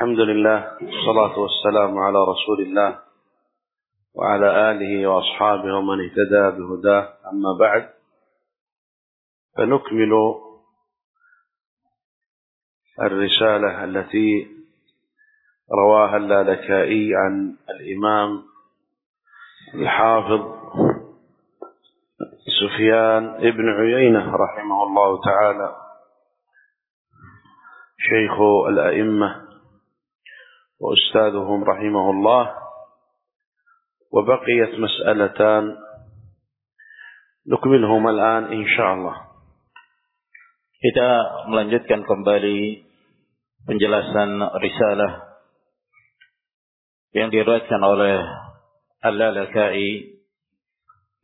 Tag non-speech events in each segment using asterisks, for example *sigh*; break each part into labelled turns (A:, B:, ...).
A: الحمد لله والصلاة والسلام على رسول الله وعلى آله وأصحابه ومن اهتدى بهداه. أما بعد فنكمل الرسالة التي رواها اللالكائي عن الإمام الحافظ سفيان ابن عيينة رحمه الله تعالى شيخ الأئمة. وأستاذهم رحمه الله وبقيت مسألتان نكملهما الآن إن شاء الله
B: Kita melanjutkan kembali penjelasan risalah yang diriwayatkan oleh Al-Lalakai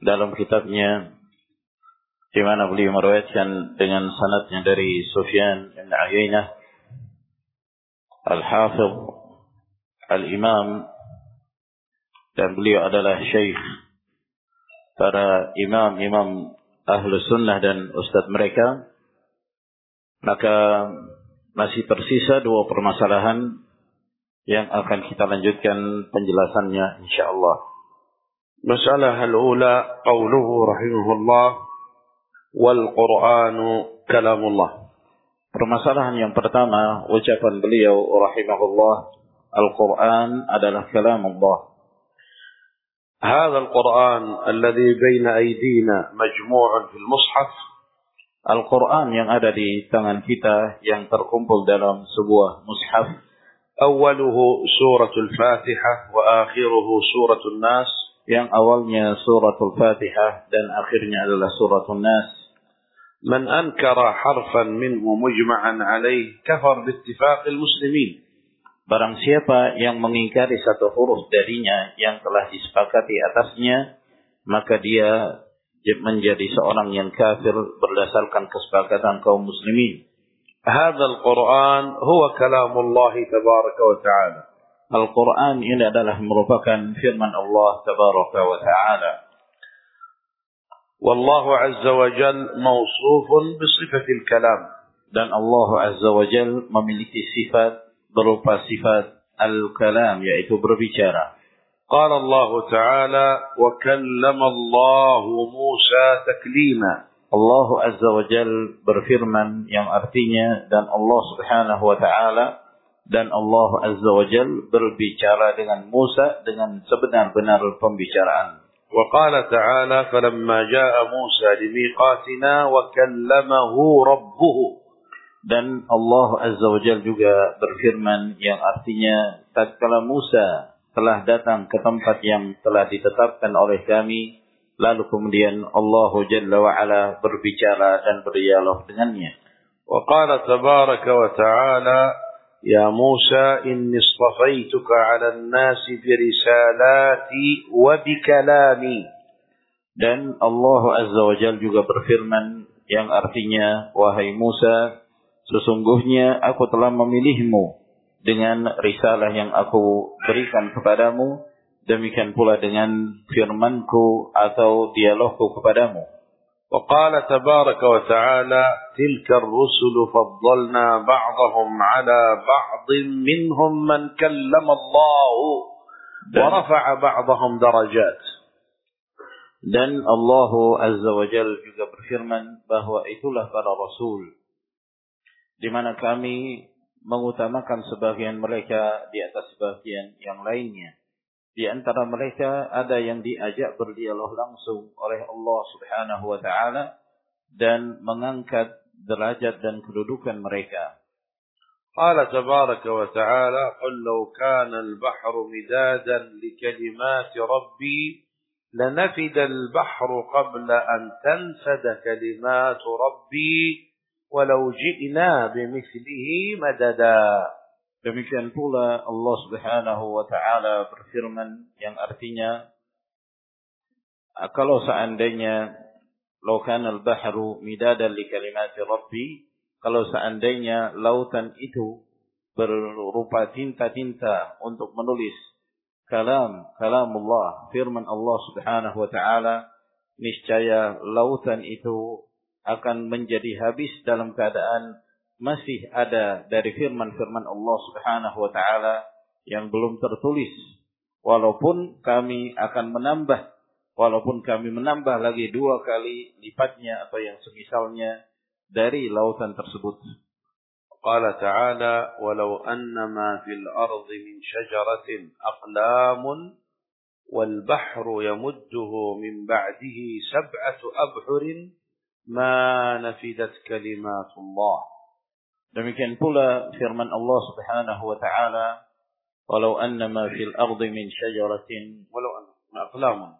B: dalam kitabnya di mana beliau meriwayatkan dengan sanadnya dari Sufyan bin Uyainah Al-Hafidh Al-Imam dan beliau adalah syekh para imam-imam ahlu sunnah dan ustadz mereka maka masih tersisa dua permasalahan yang akan kita lanjutkan penjelasannya insyaallah.
A: Masalah al-ula qawluhu rahimahullah wal Qur'anu kalamullah.
B: Permasalahan yang pertama ucapan beliau rahimahullah القرآن adalah كلام الله
A: هذا القرآن الذي بين أيدينا مجموع في المصحف.
B: القرآن yang ada di tangan kita yang terkumpul dalam sebuah mushaf.
A: أوله سورة الفاتحة وآخره سورة الناس.
B: Yang awalnya سورة الفاتحة dan akhirnya adalah سورة الناس
A: من أنكر حرفا منه مجمعا عليه كفر باتفاق المسلمين.
B: Barang siapa yang mengingkari satu huruf darinya yang telah disepakati atasnya, maka dia menjadi seorang yang kafir berdasarkan kesepakatan kaum muslimin.
A: Hadzal Qur'an huwa kalamullah tabaraka wa ta'ala.
B: Al-Qur'an ini adalah merupakan firman Allah tabaraka wa ta'ala.
A: Wallahu azza wa jal mawsufun bi sifatil kalam
B: dan Allah azza wa jal memiliki sifat berupa sifat al-kalam, yaitu berbicara.
A: قال الله تعالى وكلم الله موسى تكليما
B: Allah Azza wa Jal berfirman yang artinya dan Allah Subhanahu wa Ta'ala dan Allah Azza wa Jal berbicara dengan Musa dengan sebenar-benar pembicaraan.
A: وقال تعالى فلما جاء موسى لميقاتنا وكلمه ربه
B: dan Allah Azza wa Jal juga berfirman yang artinya tatkala Musa telah datang ke tempat yang telah ditetapkan oleh kami lalu kemudian Allah Jalla wa Ala berbicara dan berdialog dengannya.
A: Wa qala tabaraka wa ta'ala ya Musa inni istafaituka 'ala an-nasi bi risalati wa bi kalami.
B: Dan Allah Azza wa Jalla juga berfirman yang artinya wahai Musa sesungguhnya aku telah memilihmu dengan risalah yang aku berikan kepadamu, demikian pula dengan firmanku atau dialogku kepadamu.
A: وقال تبارك وتعالى تلك الرسل فضلنا بعضهم على بعض منهم من كلم الله ورفع بعضهم درجات
B: Dan Allah Azza wa Jal juga berfirman bahwa itulah para rasul. Di mana kami mengutamakan sebagian mereka di atas sebagian yang lainnya. Di antara mereka ada yang diajak berdialog langsung oleh Allah Subhanahu wa taala dan mengangkat derajat dan kedudukan mereka.
A: قال تبارك وتعالى قل لو كان البحر مدادا لكلمات ربي لنفد البحر قبل أن تنفد كلمات ربي walau ji'na bimithlihi madada.
B: Demikian pula Allah Subhanahu wa taala berfirman yang artinya kalau seandainya laukan al-bahru midada li kalimati rabbi kalau seandainya lautan itu berupa tinta-tinta untuk menulis kalam kalamullah firman Allah Subhanahu wa taala niscaya lautan itu akan menjadi habis dalam keadaan masih ada dari firman-firman Allah Subhanahu wa taala yang belum tertulis. Walaupun kami akan menambah, walaupun kami menambah lagi dua kali lipatnya atau yang semisalnya dari lautan tersebut.
A: قال تعالى ولو أن ما في الأرض من شجرة أقلام والبحر يمده من بعده سبعة أبحر ما نفدت كلمات الله
B: Demikian pula firman Allah Subhanahu wa taala, "Walau anna ma fil ardi min syajaratin
A: walau anna aqlamun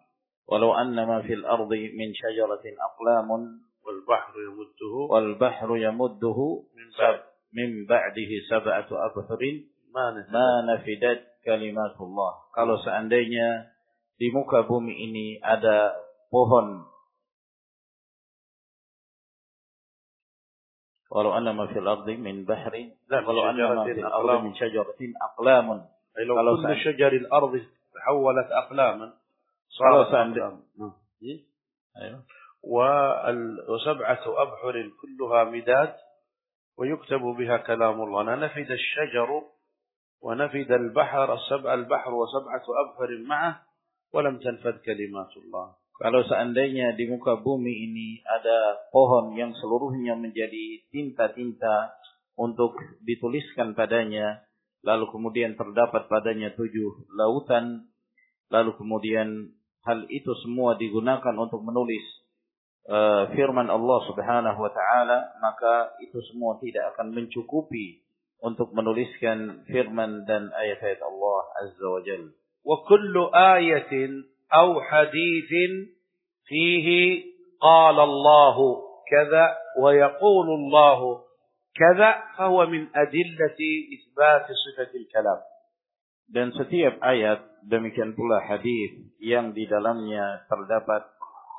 B: walau anna ma fil ardi min syajaratin aqlamun
A: wal bahru yamudduhu
B: wal bahru yamudduhu min sab min ba'dihi sab'atu abhurin ma nafidat kalimatullah." Kalau seandainya di muka bumi ini ada pohon ولو أن ما في الأرض من بحر
A: لا
B: ولو أن ما في
A: الأرض
B: من شجرة أقلام.
A: أي لو كل شجر الأرض تحولت أقلاما صارت أقلام. نعم.
B: إيه؟
A: أيوه. وسبعة أبحر كلها مداد ويكتب بها كلام الله. نفد الشجر ونفد البحر السبع البحر وسبعة أبحر معه ولم تنفذ كلمات الله.
B: Kalau seandainya di muka bumi ini ada pohon yang seluruhnya menjadi tinta-tinta untuk dituliskan padanya, lalu kemudian terdapat padanya tujuh lautan, lalu kemudian hal itu semua digunakan untuk menulis uh, firman Allah Subhanahu wa taala, maka itu semua tidak akan mencukupi untuk menuliskan firman dan ayat-ayat Allah Azza wa Jalla.
A: أو حديث فيه قال الله كذا ويقول الله كذا فهو من أدلة إثبات صفة الكلام
B: Dan setiap ayat demikian pula hadis yang di dalamnya terdapat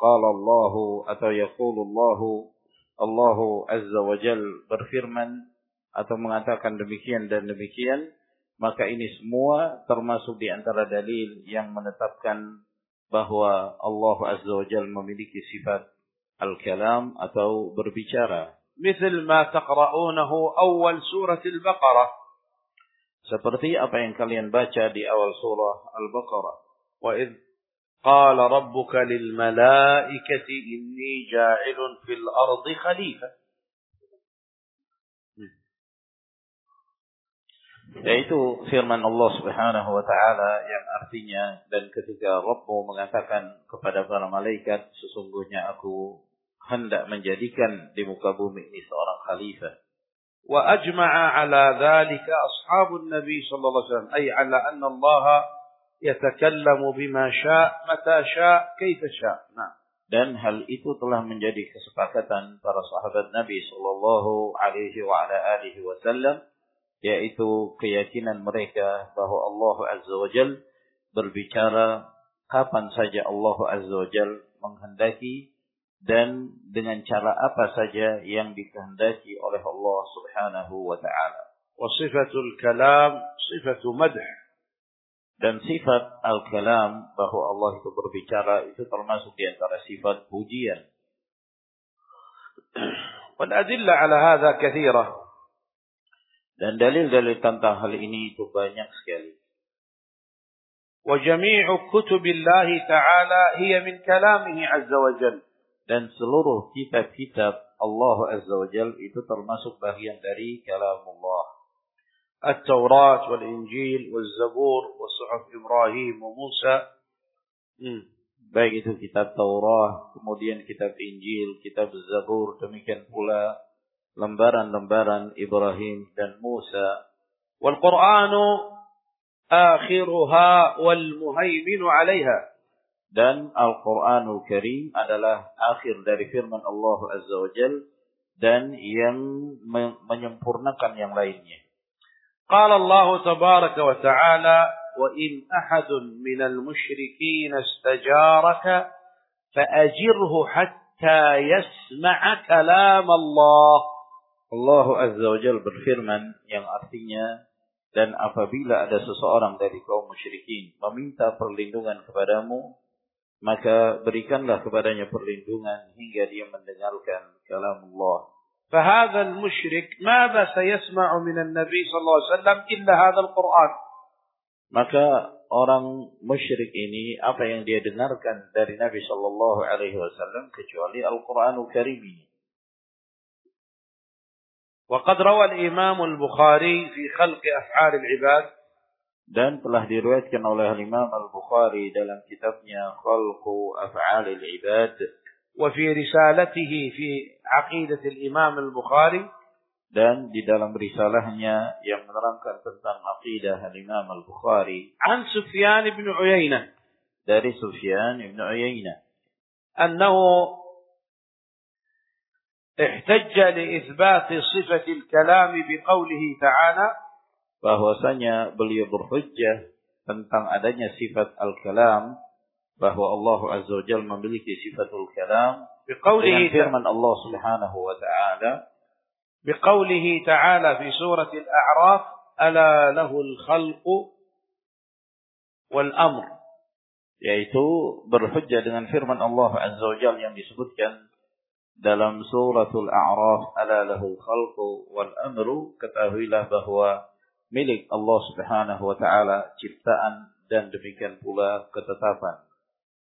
B: qala Allahu atau yaqulullahu Allahu azza wa jal berfirman atau mengatakan demikian dan demikian maka ini semua termasuk di antara dalil yang menetapkan bahwa Allah azza wa jal memiliki sifat al-kalam atau berbicara
A: مثل ما تقرؤونه أول سورة البقرة
B: seperti apa yang kalian baca di awal surah Al-Baqarah
A: وإذ قال ربك للملائكة إني جاعل في الأرض خليفة
B: Yaitu firman Allah Subhanahu wa taala yang artinya dan ketika Rabbmu mengatakan kepada para malaikat sesungguhnya aku hendak menjadikan di muka bumi ini seorang khalifah.
A: Wa ajma'a ala dhalika ashabun Nabi sallallahu alaihi wasallam ay ala anna Allah yatakallamu bima syaa' mata syaa' kaifa syaa'. Nah,
B: dan hal itu telah menjadi kesepakatan para sahabat Nabi sallallahu alaihi wa ala alihi wasallam yaitu keyakinan mereka bahwa Allah Azza wa Jal berbicara kapan saja Allah Azza wa Jal menghendaki dan dengan cara apa saja yang dikehendaki oleh Allah Subhanahu wa taala.
A: وصفة الكلام صفة مدح
B: Dan sifat al-kalam bahwa Allah itu berbicara itu termasuk di antara sifat pujian. *clears throat*
A: والأدلة على هذا كثيرة
B: Dan dalil-dalil tentang hal ini itu banyak sekali.
A: وجميع كتب الله تعالى هي من كلامه عز وجل
B: Dan seluruh kitab-kitab Allah Azza wa Jal itu termasuk bagian dari kalam Allah.
A: التوراة والإنجيل والزبور وصحف إبراهيم وموسى مم.
B: Baik itu kitab Taurat, kemudian kitab Injil, kitab Zabur, demikian pula lembaran-lembaran Ibrahim dan Musa.
A: والقرآن آخرها والمهيمن عليها
B: Dan Al-Quranul Karim adalah akhir dari firman Allah Azza wa Jal dan yang me- menyempurnakan yang lainnya.
A: قال الله تبارك وتعالى وإن أحد من المشركين استجارك فأجره حتى يسمع كلام الله
B: Allah Azza wa Jal berfirman yang artinya dan apabila ada seseorang dari kaum musyrikin meminta perlindungan kepadamu maka berikanlah kepadanya perlindungan hingga dia mendengarkan kalam Allah
A: فهذا المشرك ماذا سيسمع من النبي صلى الله عليه وسلم إلا هذا القرآن
B: maka orang musyrik ini apa yang dia dengarkan dari Nabi Shallallahu Alaihi Wasallam kecuali Al-Quranul Karim ini.
A: وقد روى الإمام البخاري في خلق أفعال العباد
B: dan telah diriwayatkan oleh Imam Al-Bukhari dalam kitabnya Khalqu Af'alil Ibad
A: وفي رسالته في عقيدة الإمام البخاري
B: dan di dalam risalahnya yang menerangkan tentang akidah Imam Al-Bukhari
A: عن سفيان بن عيينة
B: dari Sufyan bin Uyainah
A: أنه احتج لإثبات صفة الكلام بقوله تعالى
B: bahwasanya beliau berhujjah tentang adanya sifat al-kalam bahwa Allah Azza wa Jalla memiliki sifatul kalam
A: بقوله
B: dengan firman Allah Subhanahu wa taala
A: بقوله تعالى في سورة الأعراف ألا له الخلق والأمر
B: yaitu berhujjah dengan firman Allah Azza wa Jalla yang disebutkan dalam suratul A'raf ala lahul khalqu wal amru ketahuilah bahwa milik Allah Subhanahu wa taala ciptaan dan demikian pula ketetapan.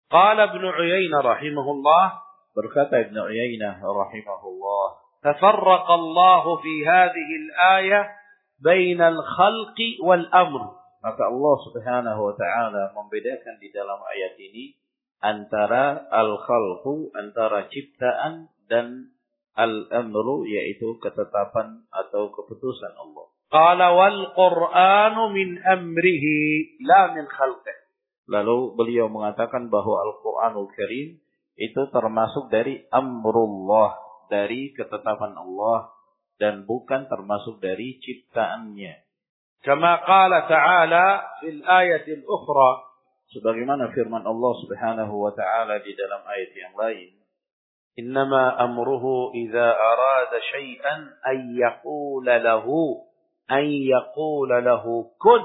A: Qala Ibnu Uyainah rahimahullah
B: berkata Ibnu Uyainah rahimahullah
A: tafarraq Allah fi hadhihi al-ayah bainal khalqi wal amr.
B: Maka Allah Subhanahu wa taala membedakan di dalam ayat ini antara al-khalqu antara ciptaan dan al-amru yaitu ketetapan atau keputusan Allah.
A: Qala wal Qur'anu min amrihi la min khalqih.
B: Lalu beliau mengatakan bahwa Al-Qur'anul Karim itu termasuk dari amrullah, dari ketetapan Allah dan bukan termasuk dari ciptaannya.
A: Kama qala ta'ala fil ayatil ukhra
B: sebagaimana firman Allah Subhanahu wa taala di dalam ayat yang lain
A: إنما أمره إذا أراد شيئا أن يقول له أن يقول له كن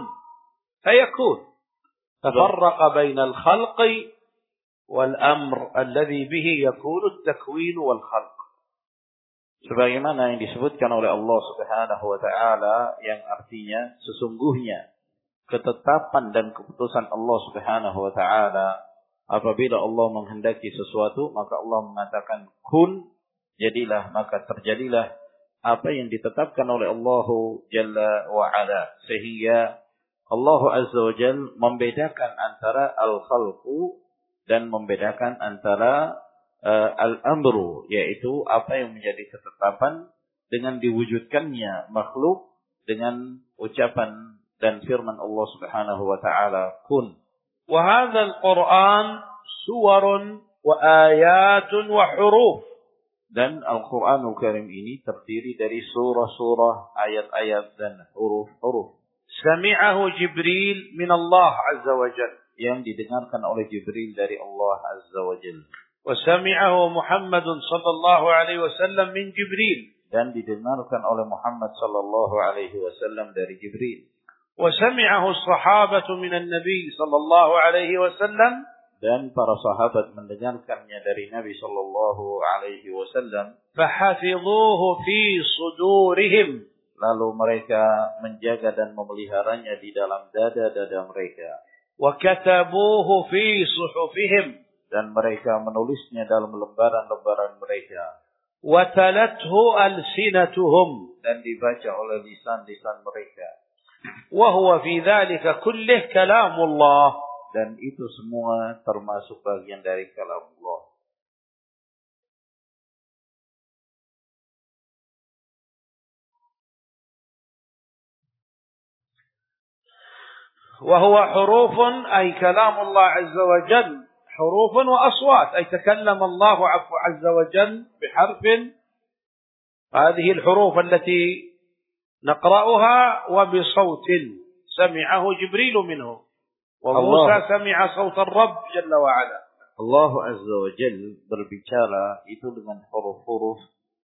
A: فيكون تفرق بين الخلق والأمر الذي به يكون التكوين والخلق
B: sebagaimana yang disebutkan oleh Allah Subhanahu wa taala yang artinya sesungguhnya ketetapan dan keputusan Allah Subhanahu wa taala apabila Allah menghendaki sesuatu maka Allah mengatakan kun jadilah maka terjadilah apa yang ditetapkan oleh Allah Jalla wa Ala sehingga Allah Azza wa Jal membedakan antara al-khalqu dan membedakan antara uh, al-amru yaitu apa yang menjadi ketetapan dengan diwujudkannya makhluk dengan ucapan dan firman Allah Subhanahu wa taala kun
A: وهذا القرآن suwarun wa ayatun wa huruf.
B: Dan Al-Quranul Karim ini terdiri dari surah-surah, ayat-ayat dan huruf-huruf.
A: Sami'ahu Jibril min Allah Azza wa Jal.
B: Yang didengarkan oleh Jibril dari Allah Azza wa Jal.
A: Wa sami'ahu Muhammadun sallallahu alaihi wasallam min Jibril.
B: Dan didengarkan oleh Muhammad sallallahu alaihi wasallam dari Jibril.
A: وسمعه الصحابة من النبي صلى الله عليه وسلم
B: dan para sahabat mendengarkannya dari Nabi sallallahu alaihi wasallam
A: فحفظوه في صدورهم
B: lalu mereka menjaga dan memeliharanya di dalam dada-dada mereka
A: وكتبوه في صحفهم
B: dan mereka menulisnya dalam lembaran-lembaran mereka
A: وتلته ألسنتهم
B: dan dibaca oleh lisan-lisan mereka
A: وهو في ذلك كله كلام الله.
B: Dan itu semua termasuk bagian dari kalam Allah.
A: وهو حروف أي كلام الله عز وجل. حروف وأصوات. أي تكلم الله عز وجل بحرف. هذه الحروف التي نقرأها وبصوت سمعه جبريل منه وموسى
B: الله.
A: سمع صوت الرب جل وعلا
B: Allah Azza wa Jal berbicara itu dengan huruf-huruf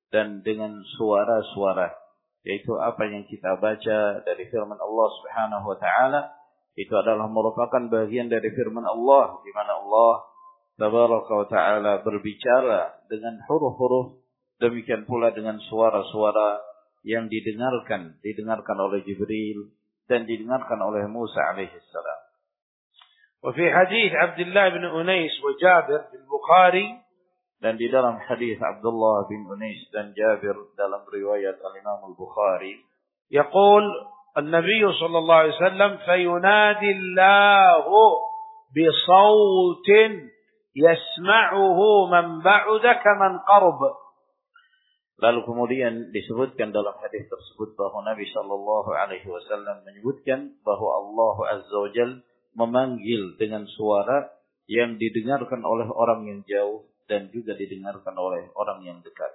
B: dan dengan suara-suara. Yaitu apa yang kita baca dari firman Allah Subhanahu wa taala itu adalah merupakan bagian dari firman Allah di mana Allah Tabaraka wa taala berbicara dengan huruf-huruf Demikian pula dengan suara-suara yang didengarkan, didengarkan oleh Jibril dan didengarkan oleh Musa alaihissalam.
A: وفي حديث عبد الله بن أنيس وجابر في البخاري
B: dan di dalam hadis Abdullah bin Unais dan Jabir dalam riwayat Al-Imam Al-Bukhari
A: يقول النبي صلى الله عليه وسلم فينادي الله بصوت يسمعه من بعد كمن قرب
B: Lalu kemudian disebutkan dalam hadis tersebut bahwa Nabi Shallallahu Alaihi Wasallam menyebutkan bahwa Allah Azza wa Jal memanggil dengan suara yang didengarkan oleh orang yang jauh dan juga didengarkan oleh orang yang dekat.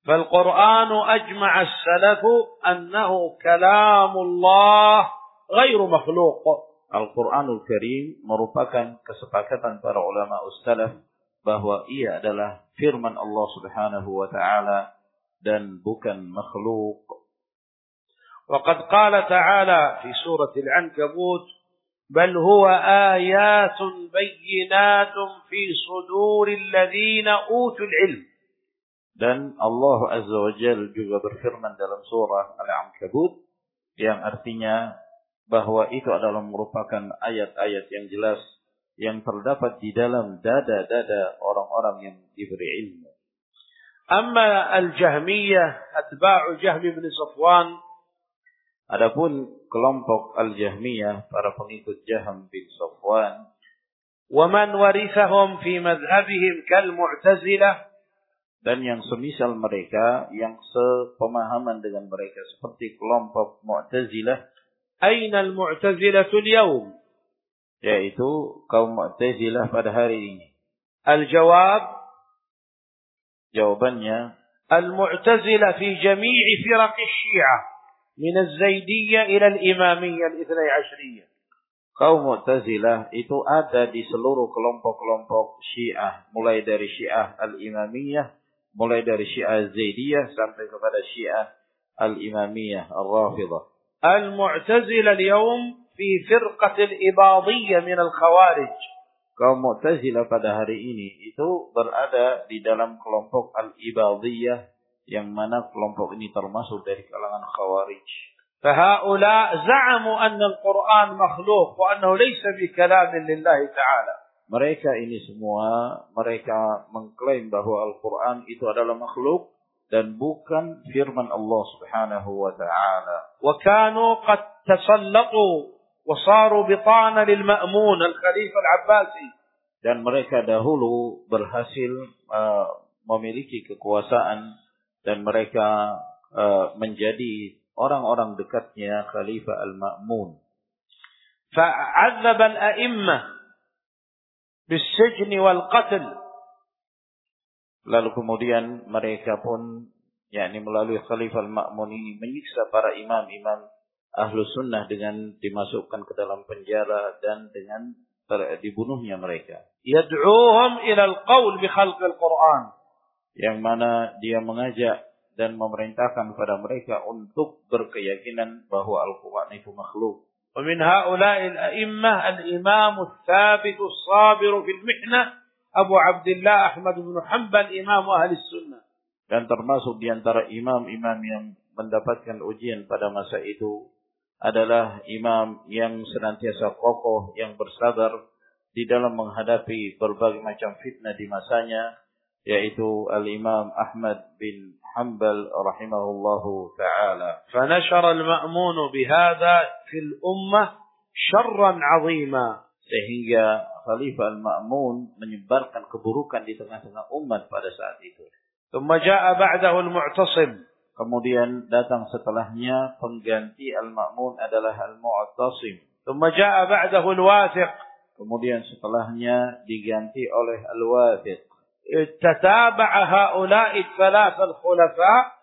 A: فالقرآن أجمع السلف أنه كلام الله غير مخلوق.
B: Al-Quranul Karim merupakan kesepakatan para ulama ustalaf bahwa ia adalah firman Allah Subhanahu wa taala dan bukan makhluk.
A: وقد قال تعالى في سورة العنكبوت بل هو آيات بينات في صدور الذين أوتوا العلم
B: dan Allah Azza wa Jal juga berfirman dalam surah Al-Ankabut yang artinya bahwa itu adalah merupakan ayat-ayat yang jelas yang terdapat di dalam dada-dada orang-orang yang diberi ilmu.
A: Amma الجهمية أتباع جهم بن bin Safwan.
B: Adapun kelompok Al-Jahmiyah para pengikut Jahm bin Safwan.
A: Wa man
B: dan yang semisal mereka yang sepemahaman dengan mereka seperti kelompok Mu'tazilah.
A: Aina al-Mu'tazilah al-yawm?
B: Yaitu kaum Mu'tazilah pada hari ini.
A: Al-jawab
B: Jawabannya
A: المعتزلة في جميع فرق الشيعة من الزيدية إلى الإمامية الاثني عشرية
B: kaum Mu'tazilah itu ada di seluruh kelompok-kelompok Syiah, mulai dari Syiah Al-Imamiyah, mulai dari Syiah Zaidiyah sampai kepada Syiah Al-Imamiyah Ar-Rafidah.
A: المعتزلة اليوم في فرقة الإباضية من الخوارج
B: Kaum Mu'tazilah pada hari ini itu berada di dalam kelompok Al-Ibadiyah yang mana kelompok ini termasuk dari kalangan Khawarij.
A: فهؤلاء زعموا أن القرآن مخلوق وأنه ليس بكلام لله تعالى
B: Mereka ini semua mereka mengklaim bahwa Al-Qur'an itu adalah makhluk dan bukan firman Allah Subhanahu wa taala.
A: وكانوا قد wasaru bitana lil ma'mun al khalifah al abbasi
B: dan mereka dahulu berhasil uh, memiliki kekuasaan dan mereka uh, menjadi orang-orang dekatnya khalifah al-ma'mun.
A: fa'adzab al-a'immah bisijni wal qatl
B: lalu kemudian mereka pun yakni melalui khalifah al-ma'mun ini menyiksa para imam-imam ahlu sunnah dengan dimasukkan ke dalam penjara dan dengan dibunuhnya mereka.
A: Yad'uhum ilal qawl bi khalqil Qur'an.
B: Yang mana dia mengajak dan memerintahkan kepada mereka untuk berkeyakinan bahwa Al-Qur'an itu makhluk.
A: Wa min ha'ula'il a'immah al-imamu thabitu sabiru fil mihna Abu Abdullah Ahmad bin Hanbal imam ahli sunnah.
B: Dan termasuk di antara imam-imam yang mendapatkan ujian pada masa itu adalah imam yang senantiasa kokoh, yang bersabar di dalam menghadapi berbagai macam fitnah di masanya, yaitu Al-Imam Ahmad bin Hanbal rahimahullahu ta'ala.
A: فنشر المأمون بهذا في الأمة شرا عظيما
B: Sehingga Khalifah Al-Ma'mun menyebarkan keburukan di tengah-tengah umat pada saat itu.
A: ثم جاء بعده المعتصم
B: Kemudian datang setelahnya pengganti al-ma'mun adalah al-mu'tasim.
A: Thumma ja'a ba'dahu al-wathiq.
B: Kemudian setelahnya diganti oleh al-wathiq.
A: Tataba'a haula'i thalath al-khulafa.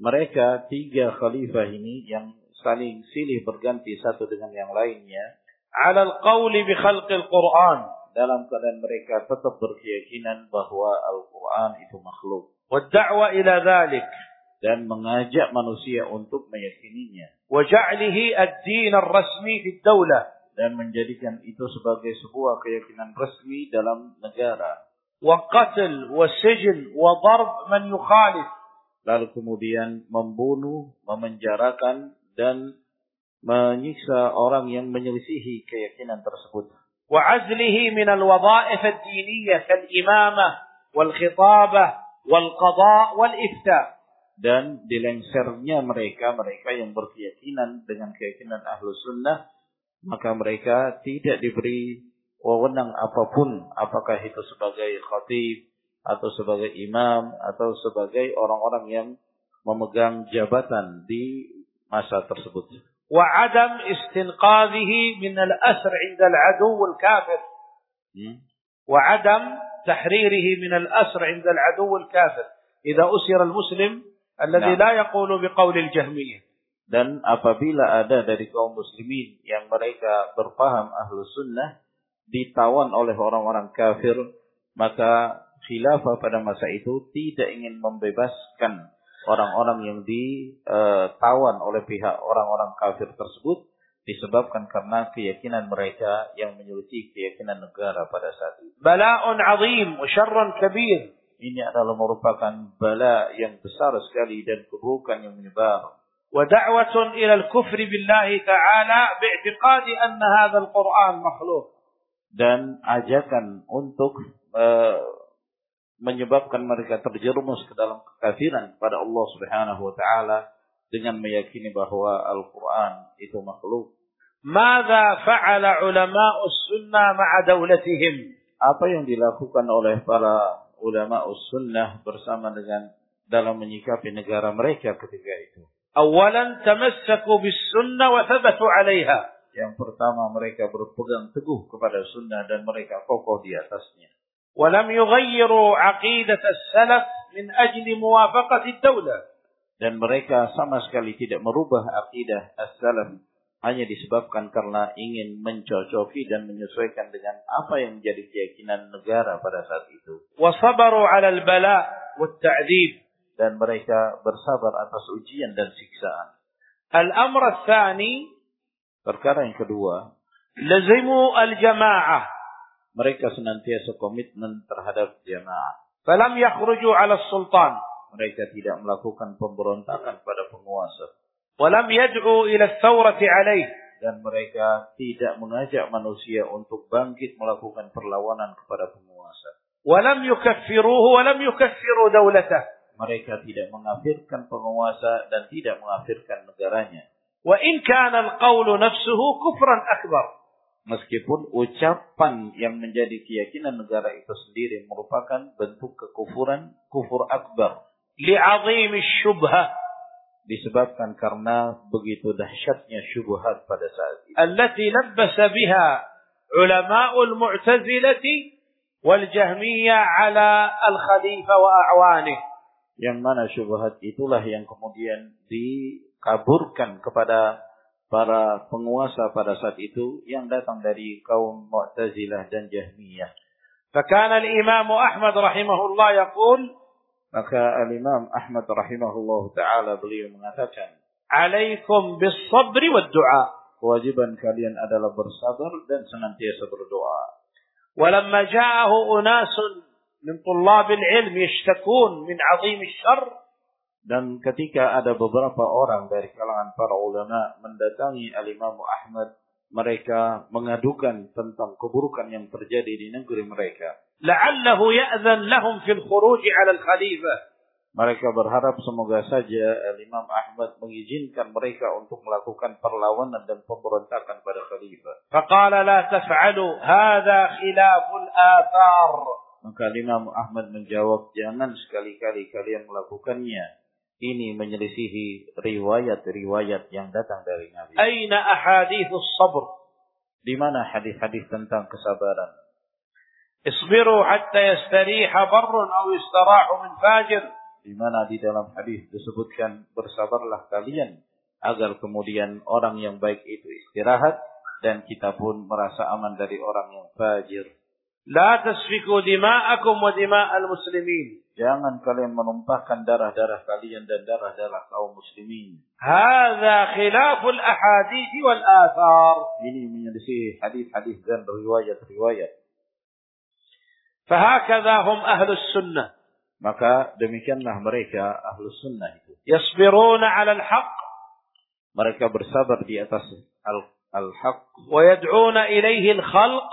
B: Mereka tiga khalifah ini yang saling silih berganti satu dengan yang lainnya.
A: Ala al-qawli bi khalqil Qur'an.
B: Dalam keadaan mereka tetap berkeyakinan bahwa Al-Quran itu makhluk.
A: Wa da'wa ila dhalik
B: dan mengajak manusia untuk meyakininya
A: وجعله الدين الرسمي في الدولة
B: dan menjadikan itu sebagai sebuah keyakinan resmi dalam negara
A: وقتل وسجن وضرب من يخالف
B: lalu kemudian membunuh, memenjarakan dan menyiksa orang yang menyelisihi keyakinan tersebut.
A: وعزله من الوظائف الدينية كالإمامة والخطابة والقضاء والإفتاء
B: dan dilengsernya mereka mereka yang berkeyakinan dengan keyakinan ahlu sunnah maka mereka tidak diberi wewenang apa pun. Apakah itu sebagai khatib atau sebagai imam atau sebagai orang-orang yang memegang jabatan di masa tersebut.
A: Wa adam istinqadhihi min al-asr 'inda al-'aduw al-kafir
B: hmm?
A: wa adam tahririhi min al-asr 'inda al-'aduw al-kafir idza usira al-muslim
B: Alladhi
A: nah. la yaqulu biqaulil jahmiyah.
B: Dan apabila ada dari kaum muslimin yang mereka berpaham ahlu sunnah, ditawan oleh orang-orang kafir, maka khilafah pada masa itu tidak ingin membebaskan orang-orang yang ditawan oleh pihak orang-orang kafir tersebut disebabkan karena keyakinan mereka yang menyelisih keyakinan negara pada saat itu.
A: Bala'un azim wa kabir.
B: Ini adalah merupakan bala yang besar sekali dan keburukan yang menyebar.
A: ودعوة إلى الكفر بالله تعالى باعتقاد أن هذا القرآن مخلوق
B: dan ajakan untuk eh, menyebabkan mereka terjerumus ke dalam kekafiran pada Allah Subhanahu wa taala dengan meyakini bahwa Al-Qur'an itu makhluk.
A: ماذا فعل علماء السنة مع دولتهم
B: Apa yang dilakukan oleh para ulama sunnah bersama dengan dalam menyikapi negara mereka ketika itu.
A: Awalan tamassaku bis sunnah wa Tabatu alaiha.
B: Yang pertama mereka berpegang teguh kepada sunnah dan mereka kokoh di atasnya.
A: Walam yughayyiru aqidat as-salaf min ajli muwafaqati ad-dawlah.
B: Dan mereka sama sekali tidak merubah akidah as-salaf hanya disebabkan karena ingin mencocoki dan menyesuaikan dengan apa yang menjadi keyakinan negara pada saat itu.
A: Wasabaru 'alal bala wat ta'adib
B: dan mereka bersabar atas ujian dan siksaan.
A: Al-amr tsani
B: perkara yang kedua,
A: lazimu al-jama'ah.
B: Mereka senantiasa komitmen terhadap jamaah.
A: Falam yakhruju 'ala sultan.
B: Mereka tidak melakukan pemberontakan pada penguasa.
A: Walam yad'u ila thawrati alaih.
B: Dan mereka tidak mengajak manusia untuk bangkit melakukan perlawanan kepada penguasa.
A: Walam yukaffiruhu walam yukaffiru daulatah.
B: Mereka tidak mengafirkan penguasa dan tidak mengafirkan negaranya.
A: Wa in kana al-qawlu nafsuhu kufran akbar.
B: Meskipun ucapan yang menjadi keyakinan negara itu sendiri merupakan bentuk kekufuran, kufur akbar.
A: Li'azim syubhah
B: Disebabkan karena begitu dahsyatnya syubhat pada saat itu.
A: التي لبس بها علماء المعتزلة والجهمية على الخليفة وأعوانه
B: Yang mana syubhat itulah yang kemudian dikaburkan kepada para penguasa pada saat itu yang datang dari kaum Mu'tazilah dan Jahmiyah.
A: فكان الإمام أحمد رحمه الله يقول
B: maka Al-Imam Ahmad rahimahullah ta'ala beliau mengatakan,
A: Alaikum bis sabri wa du'a.
B: Kewajiban kalian adalah bersabar dan senantiasa berdoa.
A: Walamma ja'ahu unasun min tullabil ilm yashtakun min azim syar.
B: Dan ketika ada beberapa orang dari kalangan para ulama mendatangi Al-Imam Ahmad, mereka mengadukan tentang keburukan yang terjadi di negeri mereka
A: la'allahu ya'zan lahum fil khuruj 'ala al-khalifah.
B: Mereka berharap semoga saja Imam Ahmad mengizinkan mereka untuk melakukan perlawanan dan pemberontakan pada khalifah.
A: Faqala la taf'alu hadha khilaful athar.
B: Maka Imam Ahmad menjawab, jangan sekali-kali kalian melakukannya. Ini menyelisihi riwayat-riwayat yang datang dari Nabi.
A: Aina ahadithus sabr?
B: Di mana hadis-hadis tentang kesabaran?
A: Isbiru hatta yastariha barrun aw istarahu min fajir.
B: Di mana di dalam hadis disebutkan bersabarlah kalian agar kemudian orang yang baik itu istirahat dan kita pun merasa aman dari orang yang fajir.
A: La tasfiku dima'akum wa dima'al muslimin.
B: Jangan kalian menumpahkan darah-darah kalian dan darah-darah kaum muslimin.
A: Hadza khilaful ahadith wal athar.
B: Ini menyelisih hadis-hadis dan riwayat-riwayat.
A: Fahakadha hum ahlus sunnah.
B: Maka demikianlah mereka ahlus sunnah itu.
A: Yasbiruna ala al-haq.
B: Mereka bersabar di atas al-haq.
A: Wa yad'una ilaihi al-khalq.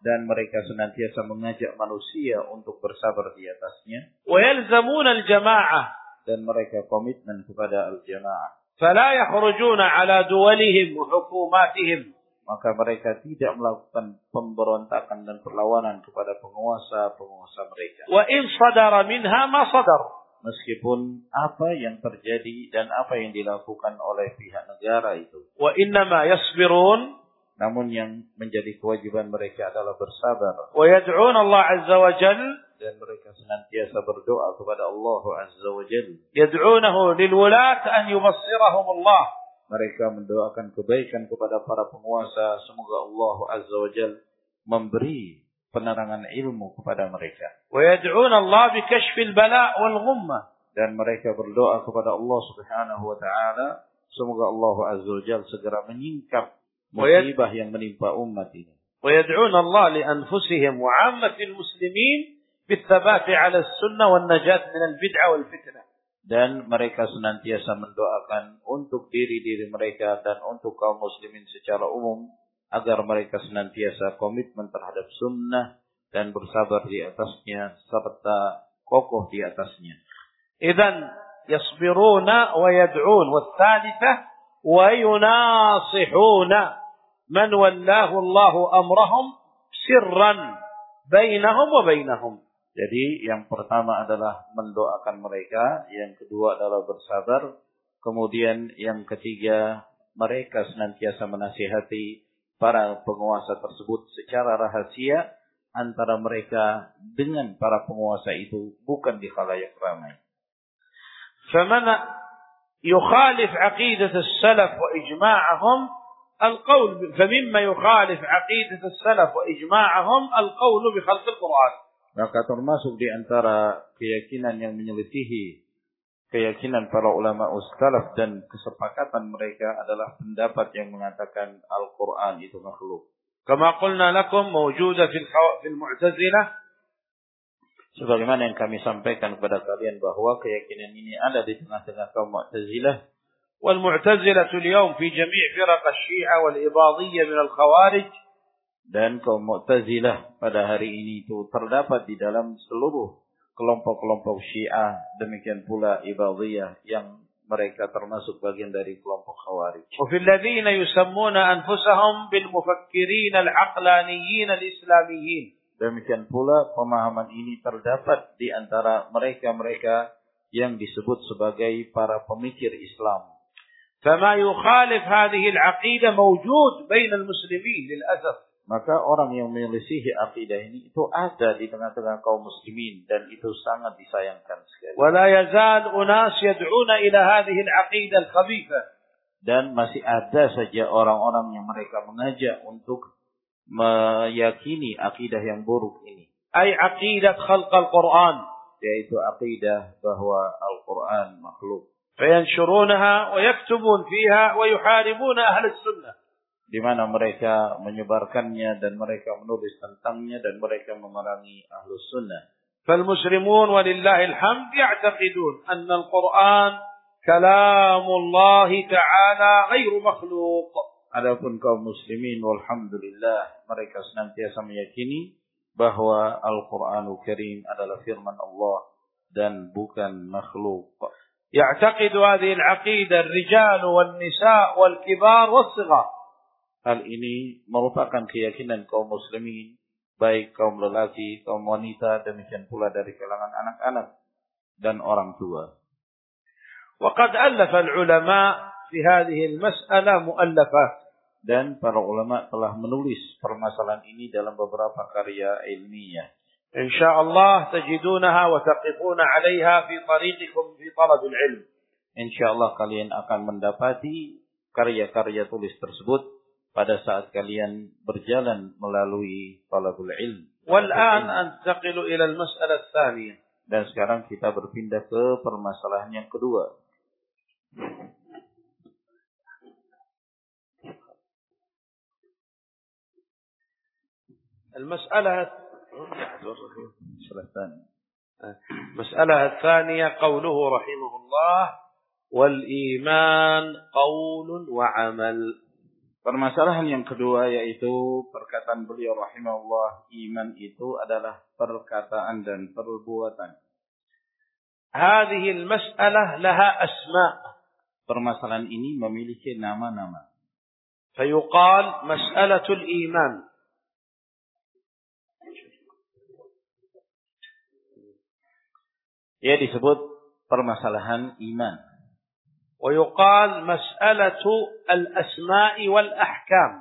B: Dan mereka senantiasa mengajak manusia untuk bersabar di atasnya.
A: Wa yalzamuna al-jama'ah.
B: Dan mereka komitmen kepada al-jama'ah.
A: Fala yakhrujuna ala duwalihim wa hukumatihim
B: maka mereka tidak melakukan pemberontakan dan perlawanan kepada penguasa-penguasa mereka.
A: Wa in sadara minha ma sadar.
B: Meskipun apa yang terjadi dan apa yang dilakukan oleh pihak negara itu.
A: Wa inna ma yasbirun.
B: Namun yang menjadi kewajiban mereka adalah bersabar.
A: Wa yad'un Allah azza wa jal.
B: Dan mereka senantiasa berdoa kepada Allah azza wa jal.
A: Yad'unahu lilwulat an yubassirahum Allah
B: Mereka mendoakan kebaikan kepada para penguasa. Semoga Allah Azza wa Jal memberi penerangan ilmu kepada mereka.
A: ويدعون الله بكشف البلاء والغمة
B: Dan mereka berdoa kepada Allah Subhanahu wa taala semoga Allah Azza wa Jal segera menyingkap musibah yang menimpa umat ini.
A: ويدعون الله لأنفسهم وعامة المسلمين بالثبات على السنة والنجاة من البدعة والفتنة
B: dan mereka senantiasa mendoakan untuk diri-diri mereka dan untuk kaum muslimin secara umum agar mereka senantiasa komitmen terhadap sunnah dan bersabar di atasnya serta kokoh di atasnya.
A: Idan yasbiruna wa yad'un. Wa tsalitsah wa yunasihuna. Man wallahu Allahu amrahum sirran bainahum wa bainahum.
B: Jadi yang pertama adalah mendoakan mereka, yang kedua adalah bersabar, kemudian yang ketiga mereka senantiasa menasihati para penguasa tersebut secara rahasia antara mereka dengan para penguasa itu bukan di khalayak ramai.
A: فمن يخالف عقيدة السلف وإجماعهم القول فمما يخالف عقيدة السلف وإجماعهم القول بخلق القرآن
B: maka termasuk di antara keyakinan yang menyelisihi keyakinan para ulama ustalaf dan kesepakatan mereka adalah pendapat yang mengatakan Al-Quran itu makhluk.
A: Kama qulna lakum mawjuda fil, fil mu'tazilah.
B: Sebagaimana yang kami sampaikan kepada kalian bahwa keyakinan ini ada di tengah-tengah kaum mu'tazilah.
A: Wal mu'tazilah al-yawm fi jami' firaq asy-syi'ah wal ibadiyah min al-khawarij
B: dan kaum Mu'tazilah pada hari ini itu terdapat di dalam seluruh kelompok-kelompok Syiah demikian pula Ibadiyah yang mereka termasuk bagian dari kelompok Khawarij.
A: وفي الذين يسمون أنفسهم بالمفكرين العقلانيين الإسلاميين
B: Demikian pula pemahaman ini terdapat di antara mereka-mereka yang disebut sebagai para pemikir Islam.
A: فما يخالف هذه العقيدة موجود بين المسلمين للأسف
B: Maka orang yang menyelisihi akidah ini itu ada di tengah-tengah kaum muslimin dan itu sangat disayangkan sekali.
A: ولا يزال أناس يدعون إلى هذه العقيدة الخبيثة
B: Dan masih ada saja orang-orang yang mereka mengajak untuk meyakini akidah yang buruk ini.
A: أي عقيدة خلق القرآن
B: Yaitu akidah bahwa Al-Quran makhluk.
A: فينشرونها ويكتبون فيها ويحاربون أهل السنة
B: Di mana mereka menyebarkannya dan mereka menulis tentangnya dan mereka memerangi ahlus sunnah.
A: فالمسلمون ولله الحمد يعتقدون أن القرآن كلام الله تعالى غير مخلوق
B: Adapun kaum muslimin walhamdulillah mereka senantiasa meyakini bahwa Al-Qur'anul Karim adalah firman Allah dan bukan makhluk.
A: يعتقد هذه العقيدة الرجال والنساء والكبار والصغار
B: Hal ini merupakan keyakinan kaum muslimin, baik kaum lelaki, kaum wanita, demikian pula dari kalangan anak-anak dan orang tua.
A: وقد ألف العلماء في هذه المسألة مؤلفات
B: Dan para ulama telah menulis permasalahan ini dalam beberapa karya ilmiah.
A: إن شاء الله تجدونها وتقفون عليها في طريقكم في طلب العلم
B: Insya Allah kalian akan mendapati karya-karya tulis tersebut pada saat kalian berjalan melalui talabul ilm.
A: والآن أنتقل إلى المسألة الثانية
B: Dan sekarang kita berpindah ke permasalahan yang kedua.
A: المسألة المسألة الثانية قوله رحمه الله والإيمان قول وعمل
B: Permasalahan yang kedua yaitu perkataan beliau rahimahullah iman itu adalah perkataan dan perbuatan.
A: Hadhihi masalah laha asma'.
B: Permasalahan ini memiliki nama-nama.
A: Fayuqal mas'alatul iman.
B: Ia disebut permasalahan iman.
A: ويقال مسألة الأسماء والأحكام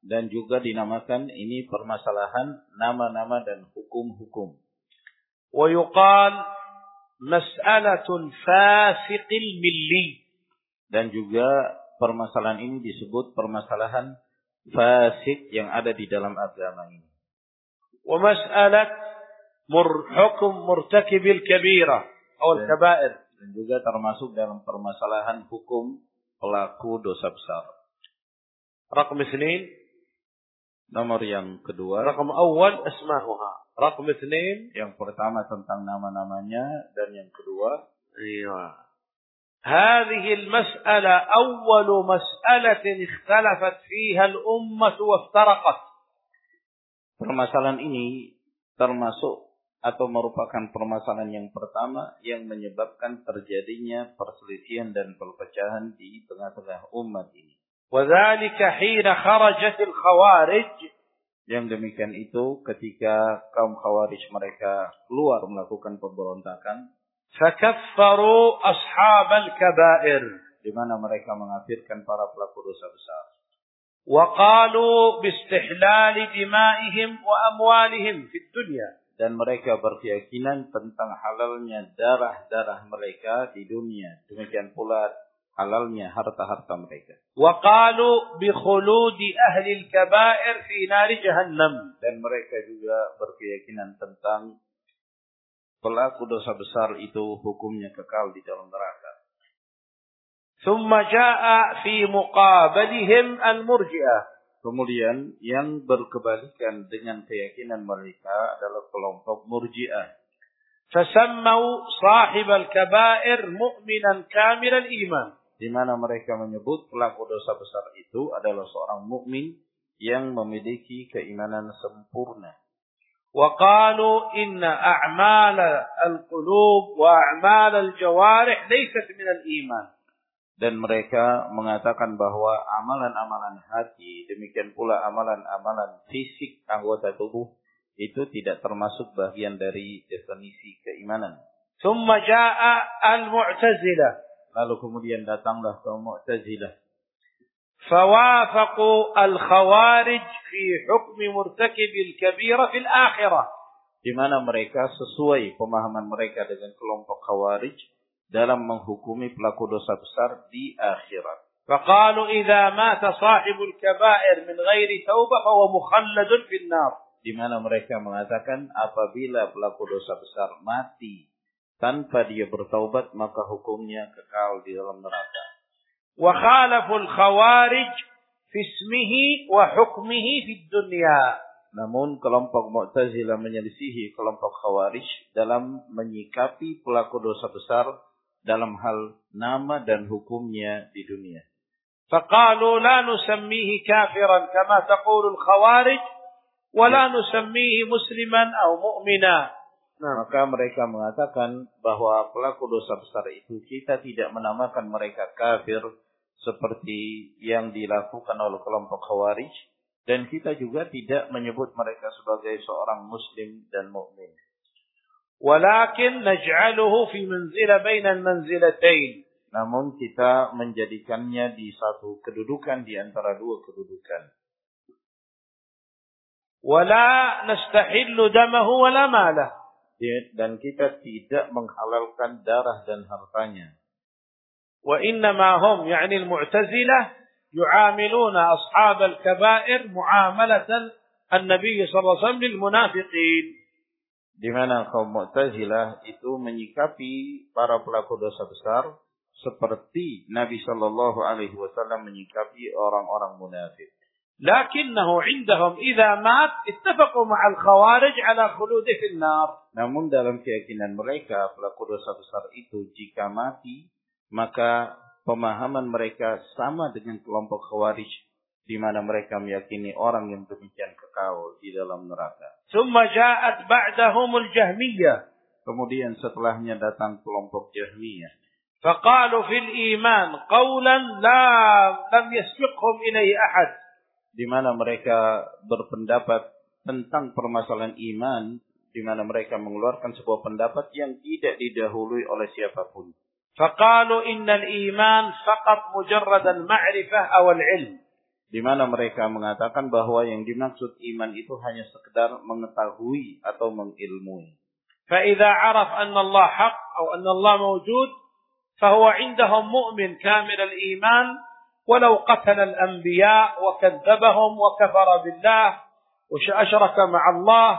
B: dan juga dinamakan ini permasalahan nama-nama dan hukum-hukum.
A: ويقال مسألة فاسق الملي
B: dan juga permasalahan ini disebut permasalahan fasik yang ada di dalam agama ini.
A: ومسألة مر حكم مرتكب الكبيرة أو الكبائر
B: dan juga termasuk dalam permasalahan hukum pelaku dosa besar.
A: رقم اثنين
B: Nomor yang kedua.
A: رقم أول أسماؤها. رقم اثنين
B: yang pertama tentang nama-namanya dan yang kedua.
A: أيوة. هذه المسألة أول مسألة اختلفت فيها الأمة وافترقت.
B: Permasalahan ini termasuk atau merupakan permasalahan yang pertama yang menyebabkan terjadinya perselisihan dan perpecahan di tengah-tengah umat ini.
A: وذلك حين خرجت الخوارج
B: yang demikian itu ketika kaum khawarij mereka keluar melakukan pemberontakan
A: فكفروا أصحاب الكبائر
B: di mana mereka mengafirkan para pelaku dosa besar
A: وقالوا باستحلال دمائهم وأموالهم في الدنيا
B: dan mereka berkeyakinan tentang halalnya darah-darah mereka di dunia. Demikian pula halalnya harta-harta mereka.
A: Wa qalu bi khuludi ahli al-kaba'ir fi nar jahannam
B: dan mereka juga berkeyakinan tentang pelaku dosa besar itu hukumnya kekal di dalam neraka.
A: Thumma jaa'a fi muqabalihim al-murji'ah
B: Kemudian yang berkebalikan dengan keyakinan mereka adalah kelompok murjiah.
A: فسموا صاحب الكبائر مؤمنا كامل الإيمان
B: Di mana mereka menyebut pelaku dosa besar itu adalah seorang mukmin yang memiliki keimanan sempurna.
A: وقالوا إن أعمال القلوب وأعمال الجوارح ليست من الإيمان
B: dan mereka mengatakan bahwa amalan-amalan hati demikian pula amalan-amalan fisik anggota tubuh itu tidak termasuk bagian dari definisi keimanan.
A: al-Mu'tazilah.
B: Lalu kemudian datanglah kaum Mu'tazilah.
A: Fawafaqu al-Khawarij fi hukm murtakib kabira fil akhirah.
B: Di mana mereka sesuai pemahaman mereka dengan kelompok Khawarij dalam menghukumi pelaku dosa besar di akhirat.
A: فقالوا إذا مات صاحب الكبائر من غير توبة فهو مخلد في النار
B: Di mana mereka mengatakan apabila pelaku dosa besar mati tanpa dia bertaubat maka hukumnya kekal di dalam neraka.
A: وخالفوا الخوارج في اسمه وحكمه في الدنيا
B: Namun kelompok Mu'tazilah menyelisihi kelompok Khawarij dalam menyikapi pelaku dosa besar dalam hal nama dan hukumnya di dunia.
A: فقالوا لا نسميه كافرا كما تقول الخوارج ولا نسميه مسلما أو مؤمنا
B: Maka mereka mengatakan bahwa pelaku dosa besar itu kita tidak menamakan mereka kafir seperti yang dilakukan oleh kelompok Khawarij dan kita juga tidak menyebut mereka sebagai seorang muslim dan mukmin.
A: ولكن نجعله في منزلة بين المنزلتين
B: namun kita menjadikannya di satu kedudukan di antara dua kedudukan
A: wala nastahillu damahu wala
B: malah dan kita tidak menghalalkan darah dan hartanya
A: wa innama hum yani al-mu'tazilah yu'amiluna ashab al-kaba'ir mu'amalatan an-nabiy sallallahu alaihi wasallam lil munafiqin
B: di mana kaum Mu'tazilah itu menyikapi para pelaku dosa besar seperti Nabi Shallallahu alaihi wasallam menyikapi orang-orang munafik.
A: Lakinnahu indahum idha mat ittafaqu ma'al khawarij ala khuludi fil nar.
B: Namun dalam keyakinan mereka pelaku dosa besar itu jika mati maka pemahaman mereka sama dengan kelompok khawarij di mana mereka meyakini orang yang demikian kekal di dalam neraka.
A: Summa ja'at ba'dahumul Jahmiyah.
B: Kemudian setelahnya datang kelompok Jahmiyah.
A: Faqalu fil iman qawlan la lam yasbiqhum ilaihi ahad.
B: Di mana mereka berpendapat tentang permasalahan iman di mana mereka mengeluarkan sebuah pendapat yang tidak didahului oleh siapa
A: pun. Faqalu innal iman faqat mujarrad al-ma'rifah aw al-'ilm
B: Di mana mereka mengatakan bahwa yang dimaksud iman itu hanya sekedar mengetahui atau mengilmui.
A: فإذا عرف أن الله حق أو أن الله موجود فهو عندهم مؤمن كامل الإيمان ولو قتل الأنبياء وكذبهم وكفر بالله وأشرك مع الله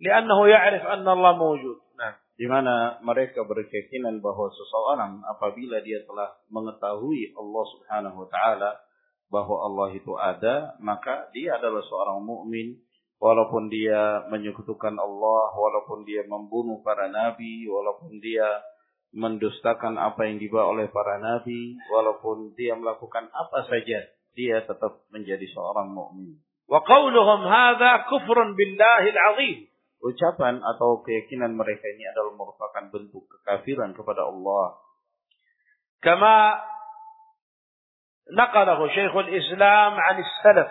A: لأنه يعرف أن الله موجود نعم
B: Di mana mereka berkeyakinan bahwa seseorang apabila dia telah mengetahui Allah Subhanahu wa taala bahwa Allah itu ada, maka dia adalah seorang mukmin walaupun dia menyekutukan Allah, walaupun dia membunuh para nabi, walaupun dia mendustakan apa yang dibawa oleh para nabi, walaupun dia melakukan apa saja, dia tetap menjadi seorang mukmin.
A: Wa qauluhum hadza kufrun billahi azim
B: Ucapan atau keyakinan mereka ini adalah merupakan bentuk kekafiran kepada Allah.
A: Kama نقله شيخ الإسلام عن السلف.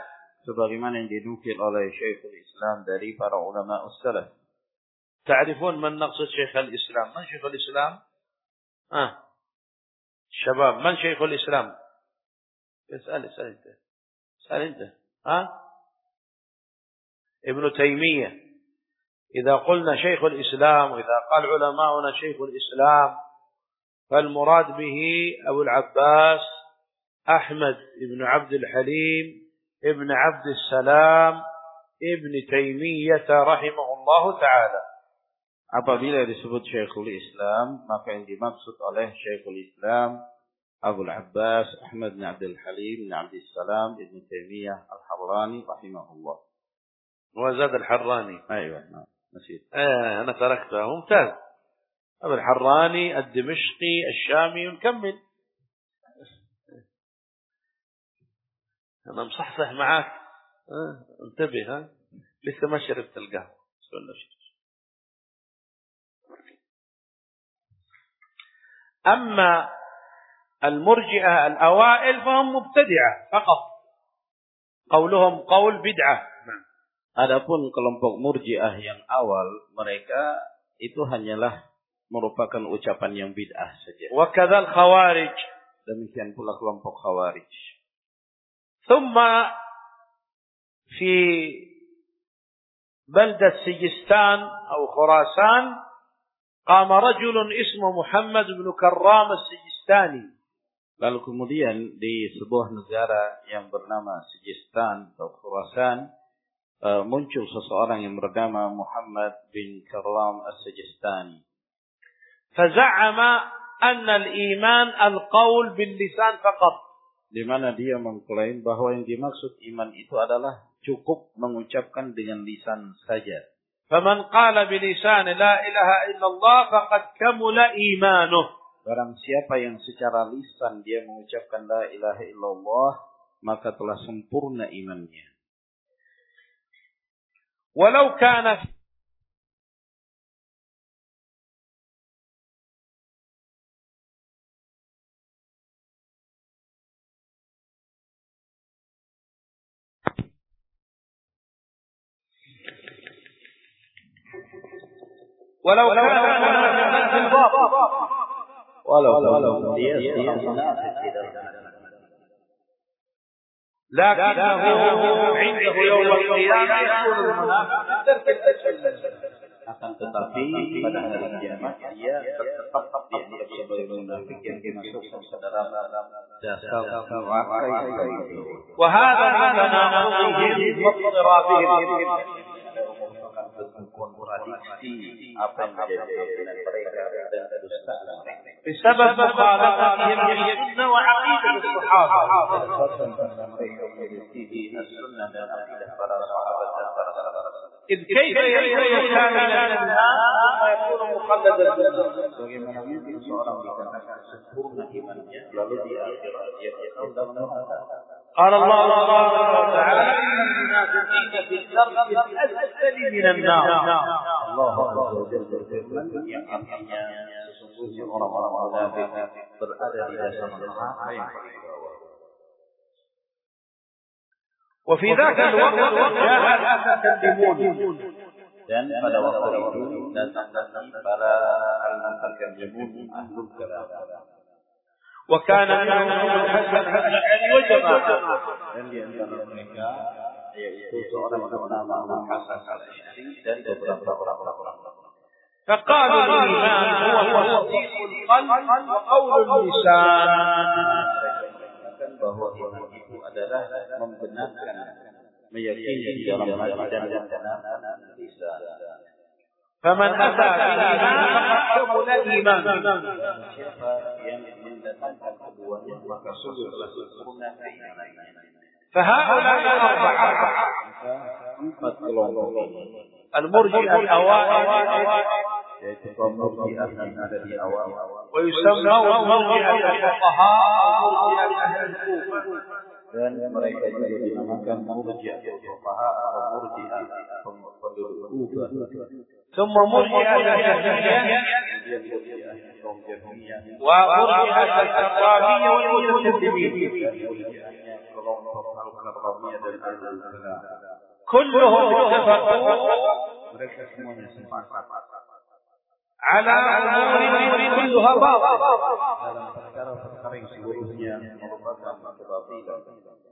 B: Sebagaimana yang dinukil oleh Syekhul Islam dari para ulama salaf.
A: تعرفون من نقصد شيخ الإسلام؟ من شيخ الإسلام؟ آه. شباب من شيخ الإسلام؟ اسأل اسأل أنت. اسأل أنت. ها ابن تيمية. إذا قلنا شيخ الإسلام وإذا قال علماؤنا شيخ الإسلام فالمراد به أبو العباس أحمد بن عبد الحليم ابن عبد السلام ابن تيمية رحمه الله تعالى
B: Apabila disebut Syekhul Islam, maka yang dimaksud oleh Syekhul Islam Abu Abbas Ahmad bin Abdul Halim bin Abdul Salam Ibn Taimiyah Al-Harrani rahimahullah.
A: وزاد الحراني
B: Aywa, nah, masih.
A: آه أنا تركته ممتاز أبو الحراني الدمشقي الشامي نكمل أنا مصحصح معاك آه. انتبه ها لسه ما شربت القهوة استنى شرب. أما المرجئة الأوائل فهم مبتدعة فقط قولهم قول بدعة
B: Adapun kelompok Murji'ah yang awal, mereka itu hanyalah merupakan ucapan yang bid'ah saja.
A: وكذا الخوارج
B: Demikian pula kelompok Khawarij.
A: ثم في بلدة سجستان أو خراسان قام رجل اسمه محمد بن كرام السجستاني
B: Lalu kemudian di sebuah negara yang bernama Sijistan atau Khurasan eh, muncul seseorang yang bernama Muhammad bin Karlam As-Sijistani.
A: فزعم أن الإيمان القول باللسان فقط
B: di mana dia mengklaim bahwa yang dimaksud iman itu adalah cukup mengucapkan dengan lisan saja.
A: Faman qala bilisan la ilaha illallah faqad kamula imanuh.
B: Barang siapa yang secara lisan dia mengucapkan la ilaha illallah maka telah sempurna imannya.
A: Walau kana ولو كان
B: هناك من باطل ولو كان
A: لكنه عنده يوم القيامة يكون المنافق ترك التشلل
B: akan tetapi pada hari kiamat ia tetap yang dia sebagai munafik yang dimasukkan ke dalam dasar neraka yang
A: wahada tanamurihim wa qirabihim
B: berkontradiksi apa yang dilakukan
A: بسبب مخالفتهم للسنة وعقيدة الصحابة. إذ كيف يكون كاملا الإنسان ثم يكون مخلدا
B: بالنار؟
A: قال الله سبحانه وتعالى إن المنافقين في الدرك الأسفل من النار.
B: الله عز وجل
A: وفي ذاك الوقت جاء لا
B: تكلمون لأن فلا وقريتون لا تحدثني فلا المتكلمون أهل الكلام.
A: وكان منهم الحسن الأشعري وجماعة
B: Dan di antara mereka yaitu seorang bernama Hasan al-Asy'ari dan beberapa orang-orang.
A: فقالوا الإيمان هو تصديق القلب وقول اللسان
B: bahwa iman itu adalah membenarkan meyakini dalam hati dan membenarkan lisan.
A: فمن أتى إلى فقد حمل الإيمان. فهؤلاء الأربعة المرجئة الأوائل ويسمون مرجئة الفقهاء
B: dan mereka juga dinamakan murjiah fuqaha atau murjiah penduduk
A: ثم مرجئت الجهمية ومرجئت الأكرامية والمتكلمين كلهم اتفقوا. على أمور كلها
B: kebatilan.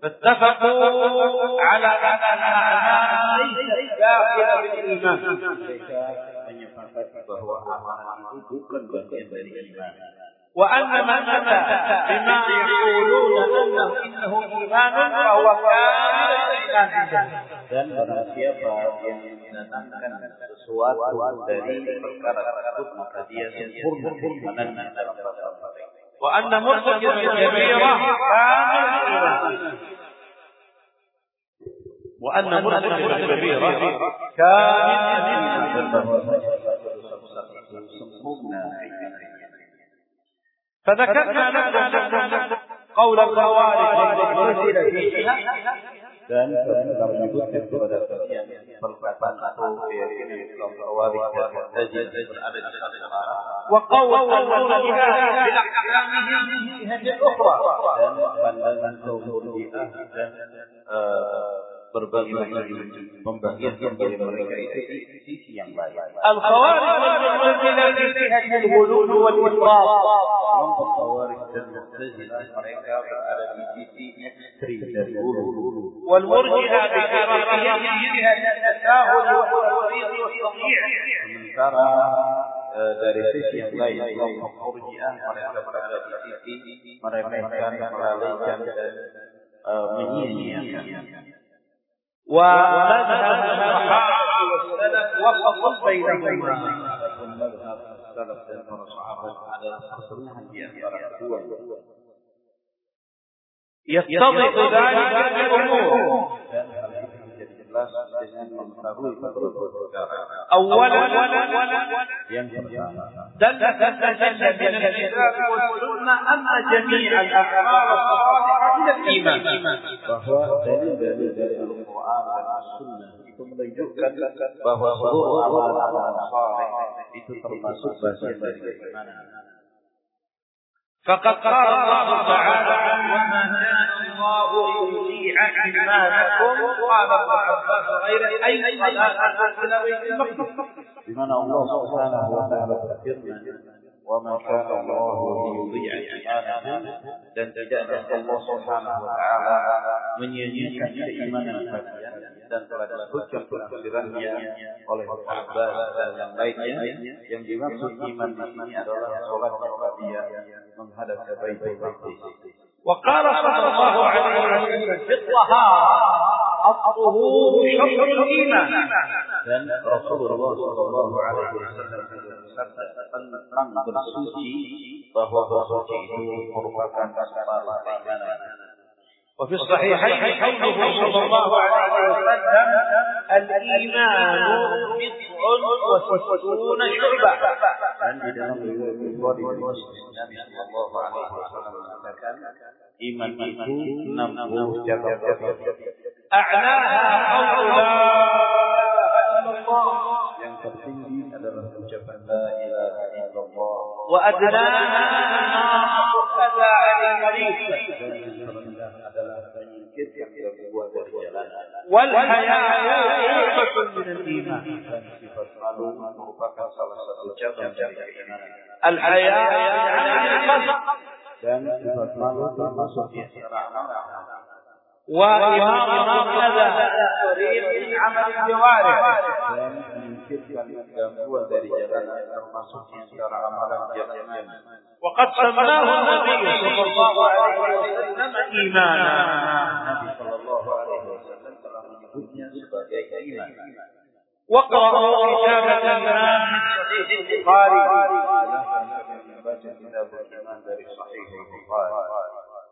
A: فاتفقوا على أن الأعمال ليست داخلة بالإيمان
B: bahwa amalan itu bukan bagian dari iman.
A: وأن من أتى بما يقولون أنه إنه إيمان فهو كامل الإيمان
B: Dan barang siapa yang menanamkan sesuatu dari perkara tersebut maka dia sempurna keimanannya dalam bahasa
A: mereka. Wa anna murtajim al-jabirah kamil iman. Wa anna murtajim
B: al-jabirah kamil iman. Dan bahwa satu sempurna iman.
A: فذكرنا لنا قول الخوارج. وقول
B: الخوارج berbagai macam pembagian dari mereka itu di sisi yang lain.
A: الخوارج والمعتزلة من جهة الغلو والإفراط
B: Kelompok Khawarij dan Mu'tazilah mereka berada di sisi ekstrim dan hulu.
A: والمرجئة بكرامهم من جهة التساهل والتفريط والتضييع
B: Sementara eh, dari sisi yang lain kelompok Murji'ah mereka berada di sisi meremehkan, melalaikan dan eh, menyia-nyiakan.
A: ومذهب الصحابة والسلف وسط بينهما يتضح ذلك
B: الأمور
A: أولا دلت التجلى من الكتاب والسنة اما جميع الأخبار الصالحة من الإيمان
B: القرآن والسنة ثم يؤكل وهو حضور أعمال عمل صالح لتترك سبة سبة
A: فقد قال الله تعالى وما كان الله يطيع إيمانكم. قال ابن عباس غير أي صلاة أنزل بمعنى
B: الله سبحانه وتعالى Subhanahu wa taala berfirman wa ma kana Allah liyudhi'a imanakum dan tidaklah Allah Subhanahu wa taala menyia-nyiakan keimanan kalian dan telah disebutkan penafsirannya oleh Abbas dan yang lainnya yang dimaksud iman di sini adalah sholat dia menghadap ke Baitul Maqdis
A: وقال صلى الله عليه وسلم في الطهارة الطهور شطر الإيمان
B: لأن رسول الله صلى الله عليه وسلم سبق أن بالصوتي فهو بصوتي قربة أسفار الإيمان
A: وفي الصحيحين حيث صلى الله عليه وسلم الإيمان بطعن وسطون شعبة
B: عند دمه بالبر والمسلم صلى الله عليه وسلم إيمان إيمان نمو جبب جبب جبب
A: أعلاها قول لا إله إلا الله
B: yang tertinggi adalah ucapan la ilaha illallah
A: وأدناها إماطة الأذى عن الطريق
B: dan yang terendah adalah penyingkir yang terbuat dari jalanan
A: والحياء شعبة من الإيمان
B: dan sifat malu merupakan salah satu cabang dari keimanan
A: الحياء عن القلب
B: dan sifat malu termasuk di antara amalan
A: وإمام هكذا من عمل الجوارح وقد سماه النبي صلى الله عليه وسلم إيمانا.
B: صلى الله
A: عليه وسلم الإيمان صحيح البخاري
B: صحيح البخاري.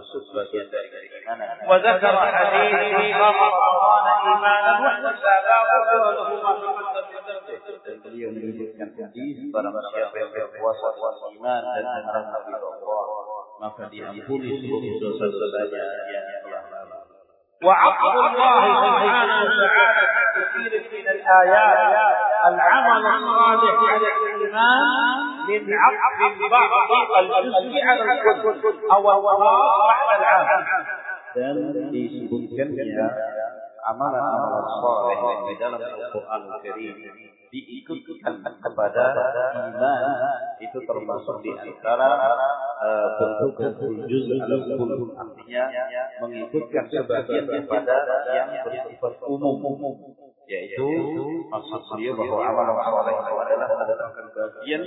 B: tusuk bagian dari keimanan.
A: Wa dzakara hadits man
B: qarana beliau menyebutkan hadis barang siapa yang berpuasa puasa iman dan mengharap ridho Allah maka diampuni seluruh dosa-dosanya yang telah
A: وعقد الله سبحانه وتعالى في كثير من الآيات العمل الصالح على الإيمان من عقد بعض الجزء على الكل أو الخاص بعد العام.
B: Dan amalan-amalan soleh di dalam Al-Quran Al-Karim diikutkan kepada iman. Itu termasuk di antara eh, bentuk juz al-qulub artinya mengikutkan sebagian kepada yang bersifat umum. Yaitu maksud beliau bahwa amalan soleh itu adalah mendatangkan bagian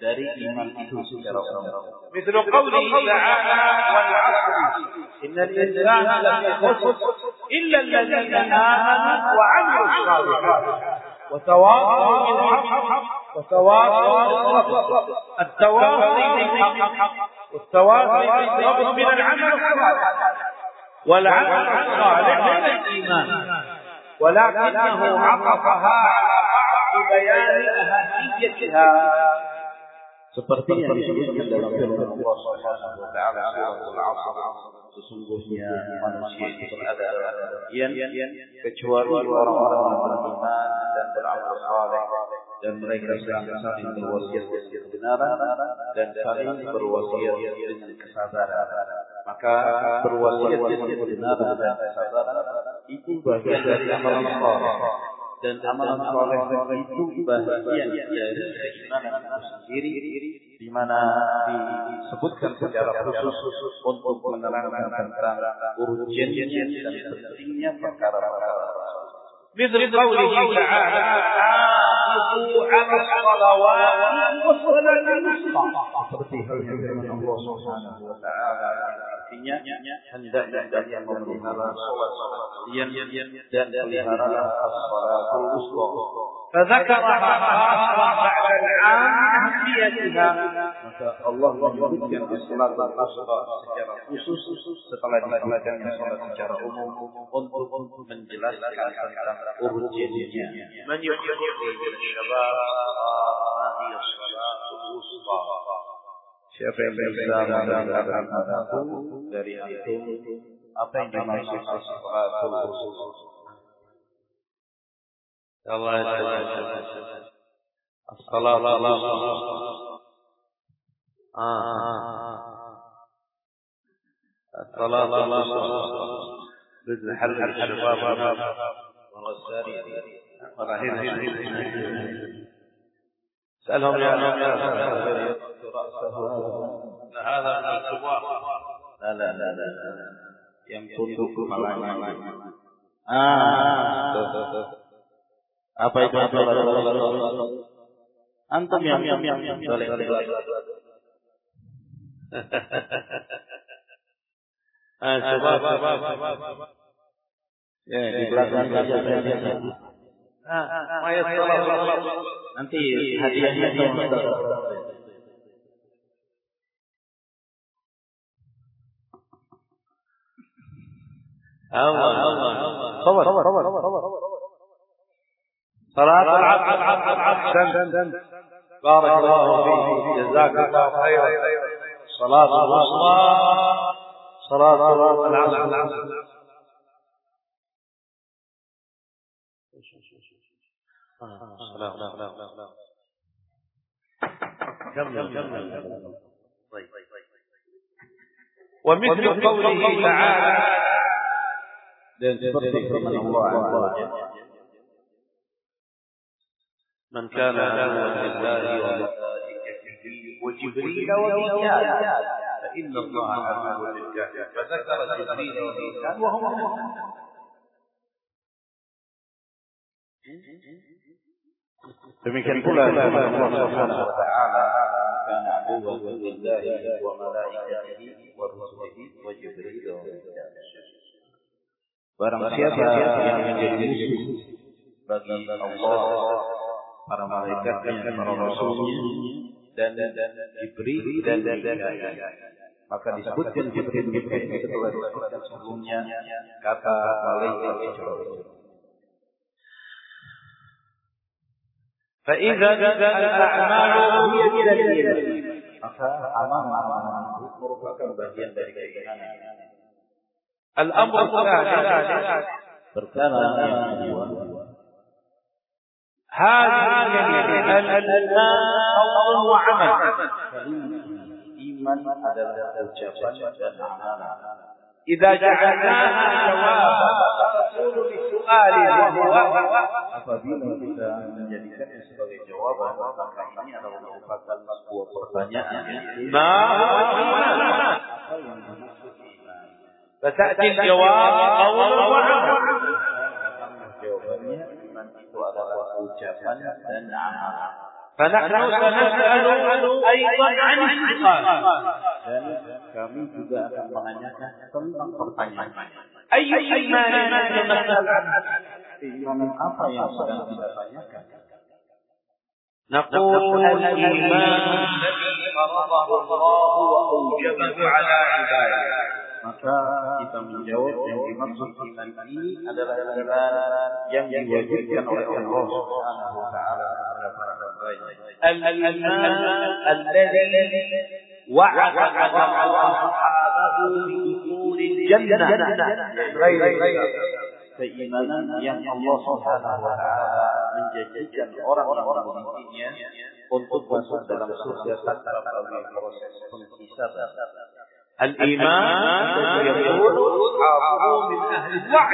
B: dari iman itu secara umum.
A: Misal qawli ta'ala wal 'asri. Innal insana lafi khusr إلا الذين آمنوا وعملوا الصالحات. وتواصوا بالحق وتواصوا بالصبر التواصي بالحق. والتواصي بالصبر من العمل الصالح. والعمل الصالح من الإيمان ولكنه عطفها على بعض بيان أهميتها.
B: Seperti yang disebutkan dalam firman Allah Subhanahu wa taala suratul Asr sesungguhnya manusia itu berada dalam bagian kecuali orang-orang yang beriman dan beramal saleh. Dan mereka saling berwasiat dengan kebenaran dan saling berwasiat dengan kesabaran. maka berwasiat dengan kebenaran dan kesabaran itu bagian dari amalan saleh. dan amalan soleh itu bagian dari keimanan sendiri di mana disebutkan secara khusus untuk menerangkan tentang urgensinya dan pentingnya perkara-perkara
A: مثل قوله تعالى حافظوا على الصلوات والصلاة الوسطى
B: seperti halnya firman Allah Subhanahu wa taala artinya hendaknya kalian memelihara salat-salat kalian dan peliharalah as-salatul wusta
A: فذكرها خاصة بعد العام أهميتها
B: maka Allah menyebutkan salat al-wusta secara khusus setelah disebutkannya salat secara umum untuk menjelaskan tentang urgensinya
A: من يخبرني من الشباب ما هي الصلاة الوسطى
B: شيخ
A: الإسلام دري الصلاة الصلاة الله الله
B: الله
A: الله الله الله هذا من الكبار
B: لا لا لا لا لا yang tunduk kepalanya ah tuh, tuh, tuh. Apa itu Antum yang yang yang yang boleh
A: Ah, coba, coba, coba.
B: Ya, di belakang saja.
A: Ah, mayat salat.
B: Nanti hadiahnya
A: أول. صبر صلاة العبد. بارك الله فيك. جزاك الله خيرا. صلاة الوسطى صلاة كمل ومثل قوله تعالى
B: من الله عز
A: من كان عدوا لله وملائكته وجبريل وميكال فإن الله عدو للكافر فذكر جبريل وميكال وهم
B: فمن pula Allah وجبريل wa كان عدوا لله وملائكته ورسله وجبريل وميكال. Barang siapa yang menjadi musuh bagi Allah, para malaikatnya, para rasulnya, dan Jibril dan maka disebutkan Jibril Jibril itu telah disebutkan sebelumnya kata malaikat Jibril.
A: فإذا الأعمال هي من الإيمان
B: maka amal-amal itu merupakan bagian dari keimanan.
A: الأمر
B: هذا الان الان اول
A: إذا جعلناها جوابا فتقول للسؤال وهو
B: افضل إذا جعلت sebagai jawaban هو ini adalah merupakan sebuah pertanyaan ma
A: فتأتي الجواب أو وعمل فنحن سنسأل أيضا عن السؤال أي
B: ما
A: نقول الإيمان. الذي فرضه الله وأوجبه على عباده.
B: maka kita menjawab yang dimaksud kita ini adalah iman yang diwajibkan oleh Allah Subhanahu wa taala kepada para hamba-Nya.
A: Al-Ladzi wa'ada Allahu
B: keimanan yang Allah Subhanahu wa taala menjanjikan orang-orang dunia untuk masuk dalam surga tanpa melalui proses penghisaban.
A: الإيمان يقول حافظوا من أهل
B: الوعي.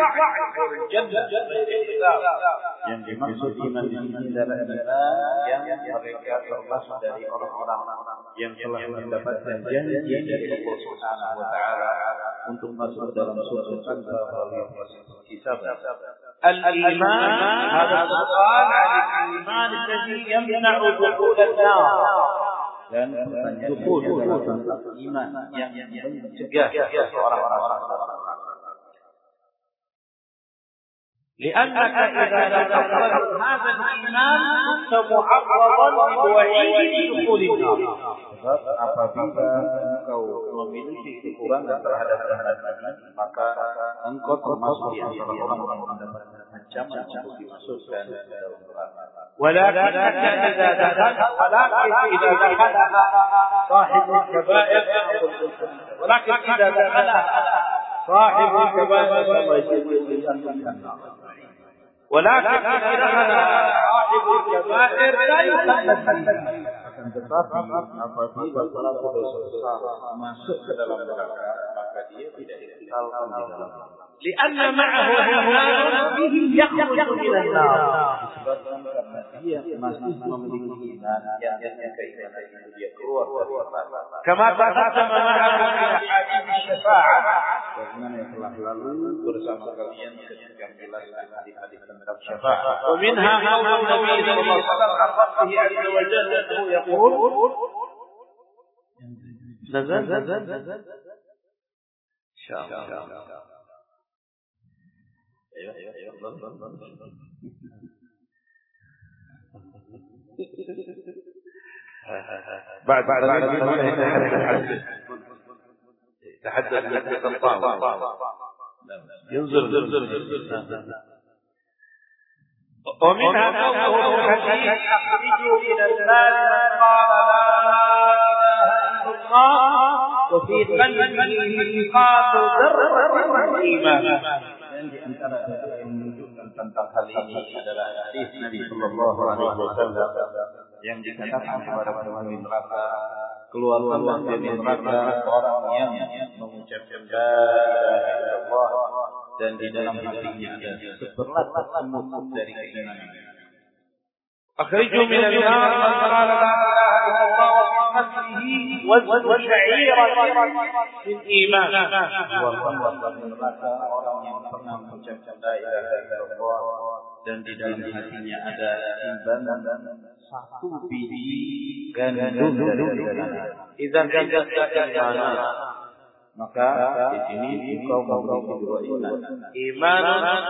A: الإيمان هذا الإيمان الذي يمنع دخول النار.
B: Dan pertanyaan itu adalah tentang iman yang mencegah seseorang masuk
A: لأنك إذا تقبلت هذا الإيمان كنت معرضا لوعيد دخول النار
B: Sebab apabila engkau memiliki kekurangan terhadap iman ini, maka engkau termasuk di antara orang yang mendapatkan
A: ولكنك إذا دخلت ولكن إذا دخلها صاحب الكبائر ولكن إذا دخلها صاحب الكبائر ولكن إذا دخلها صاحب الكبائر لا يخلد
B: Akan العبدية
A: لأن معه هذا يخرج من النار كما تقدم معه في أحاديث الشفاعة ومنها قول النبي صلى الله عليه وسلم عن ربه عز وجل يقول نزل نزل؟ نزل. شاء الله.
B: Ayo, ayo, ayo.
A: بعد بعد بعد تحدث لك الطاوة ينزل ومنها قوله الحديث أخرجوا من المال من قال لا إله إلا الله وفي قلبه مثقال ذرة من إيمان
B: Dan di antara yang menunjukkan tentang hal ini adalah hadis Nabi Sallallahu Alaihi Wasallam yang dikatakan kepada penghuni neraka keluarkanlah dari neraka orang yang mengucapkan la ilaha illallah dan di dalam hatinya ada seberat semut dari keimanan.
A: أخرجوا من النار من قال لا إله إلا الله وفي قلبه وزن شعيرة من إيمان
B: Keluarkanlah dari neraka orang yang pernah mengucapkan la ilaha illallah dan di dalam hatinya ada timbangan satu biji gandum dari keimanan.
A: إذا كانت إيمانا
B: Maka di sini engkau memiliki dua iman.
A: إيمان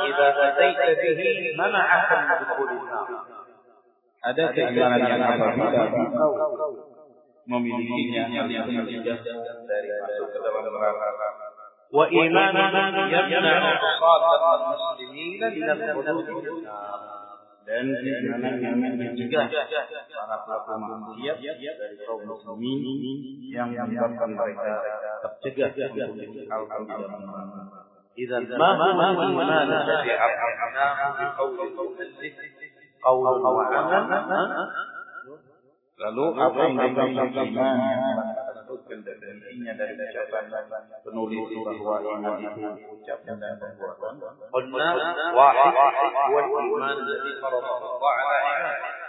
A: إذا أتيت به منعك من دخول النار
B: Ada keimanan yang apabila engkau memilikinya dari masuk ke dalam neraka.
A: يمنع مصادر المسلمين من الخلود في النار
B: dan keimanan yang mencegah para pelaku maksiat dari kaum muslimin yang menyebabkan mereka tercegah untuk ditinggalkan di dalam neraka.
A: إذا ما هو الإيمان الذي عرفناه بقول المؤلف قول وعمل
B: Lalu apa yang dimaksud iman yang telah disebutkan definisinya dari ucapan penulis bahwa iman itu ucapan dan perbuatan.
A: قلنا واحد هو الإيمان الذي فرضه الله على عباده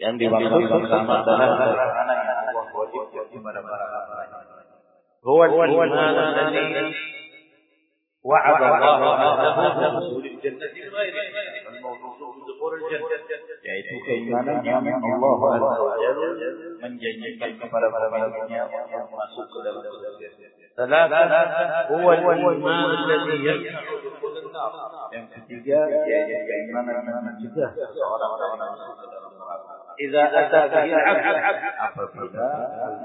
B: Yang dimaksud pertama adalah bagaimana yang Allah wajibkan kepada para hamba.
A: هو الإيمان الذي وعد الله عبده بدخول الجنة بغير الموجود بدخول الجنة
B: yaitu keimanan yang Allah menjanjikan kepada para nabi yang masuk ke dalam surga.
A: Huwa iman alladhi
B: Yang ketiga yaitu keimanan yang mencegah seseorang masuk ke dalam neraka.
A: Idza ataka al-'abd
B: apabila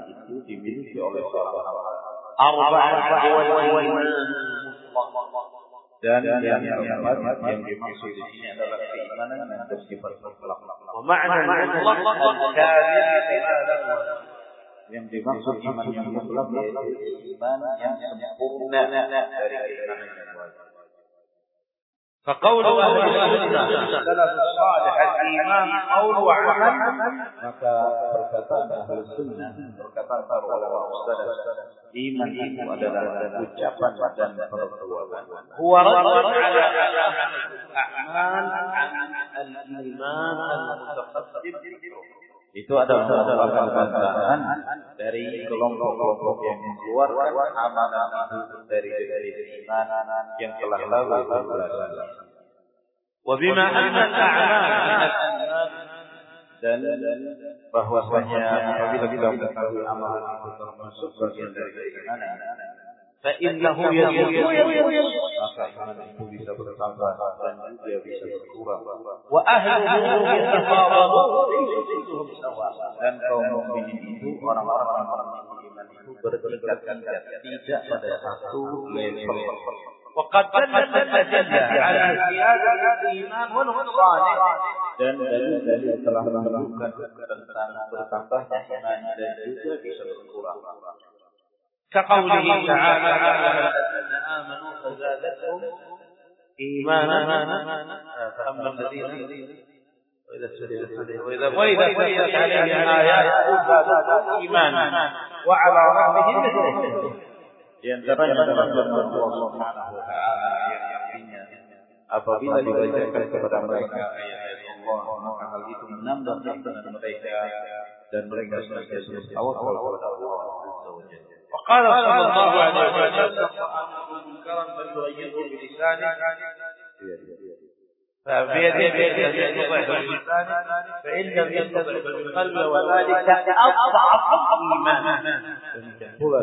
B: itu dimiliki oleh seorang hamba.
A: Iman
B: Dan yang keempat yang dimaksud di sini adalah keimanan yang bersifat mutlak.
A: له
B: Yang dimaksud iman yang mutlak iman yang sempurna dari keimanan yang wajib.
A: فقول أهل السنة. السلف الصالح الإيمان قول وعمل.
B: متى بركتان أهل السنة؟ بركتان أهل العلماء السلف إيمان. إيمان. أدلالات وجفا ودن فرطوابا
A: هو رد على الأعمال عن الإيمان المتقدم
B: itu adalah merupakan bantahan dari kelompok-kelompok yang keluar amanah itu dari dari iman yang telah lalu berlalu.
A: Wabima anna al-a'mal
B: dan bahwasanya apabila kita mengetahui amalan itu termasuk bagian dari keimanan
A: فإنه يزول
B: maka iman itu bisa bertambah dan juga bisa berkurang.
A: وأهله يتفاضلون ليس كلهم سواء
B: Dan kaum mukminin itu orang-orang yang memiliki iman itu bertingkat-tingkat, tidak pada satu level.
A: وقد دلت الأدلة على زيادة الإيمان ونقصانه
B: Dan dalil-dalil telah menunjukkan tentang bertambahnya iman dan juga bisa berkurang.
A: كقوله تعالى آمن الذين آمنوا فزادتهم إيمانا فأما الذين وإذا تليت وإذا وإذا تليت عليهم آياته زادتهم إيمانا وعلى ربهم يتوكلون
B: Di antaranya dalam firman Allah Subhanahu wa taala yang artinya apabila dibacakan kepada mereka ayat-ayat Allah maka hal itu menambah keimanan mereka dan mereka senantiasa bertawakal kepada Allah
A: وقال صلى الله عليه وسلم منكرا فليغيره بلسانه. فبيده بيده بلسانه. فإن لم يستطع بالقلب وذلك اضعف
B: الايمان صلى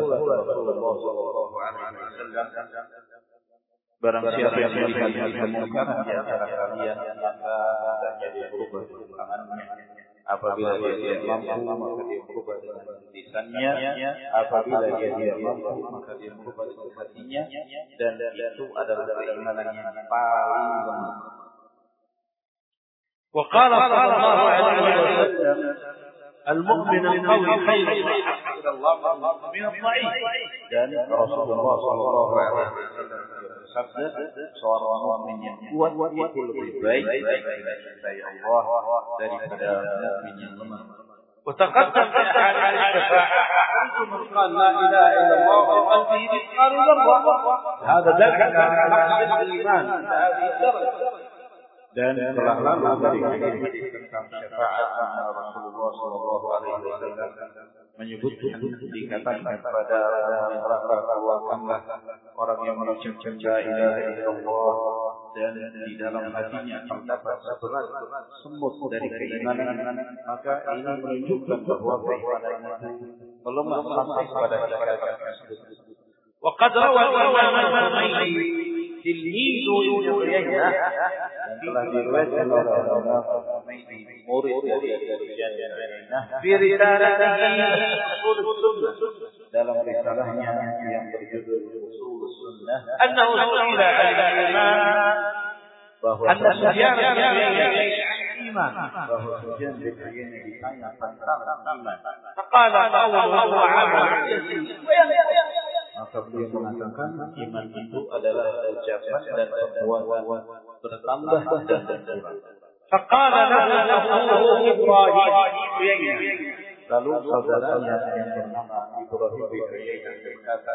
B: الله عليه وسلم. Barang siapa yang melihat akan Apabila dia tidak mampu maka dia berubah dengan lisannya. Apabila dia tidak mampu maka dia berubah dengan hatinya. Dan itu adalah keimanan yang paling lemah.
A: وقال صلى الله عليه وسلم المؤمن القوي خير من الضعيف.
B: يعني رسول الله صلى الله عليه وسلم. سبت صار مؤمن يقوت وكل بيت الله ذلك مؤمن
A: وتقدم في حال الشفاعة قلت من قال لا إله إلا الله. وقلبه مثقال ذرة هذا دخل على الإيمان هذه الدرجة
B: Dan telah lama dari hadis tentang syafaat Rasulullah Sallallahu Alaihi Wasallam menyebutkan dikatakan kepada neraka keluarkanlah orang yang mengucapkan la ilaha illallah dan di dalam hatinya terdapat seberat semut dari keimanan maka ini menunjukkan bahwa keimanan itu melemah sampai pada derajat tersebut.
A: وقد روى الإمام الحميدي تلميذ ابن
B: dalam risalahnya yang berjudul Usul Sunnah. Bahwa bahwa maka beliau mengatakan iman itu adalah ucapan dan perbuatan bertambah dan berkurang. Lalu saudaranya yang bernama Ibrahim bin Uyainah berkata,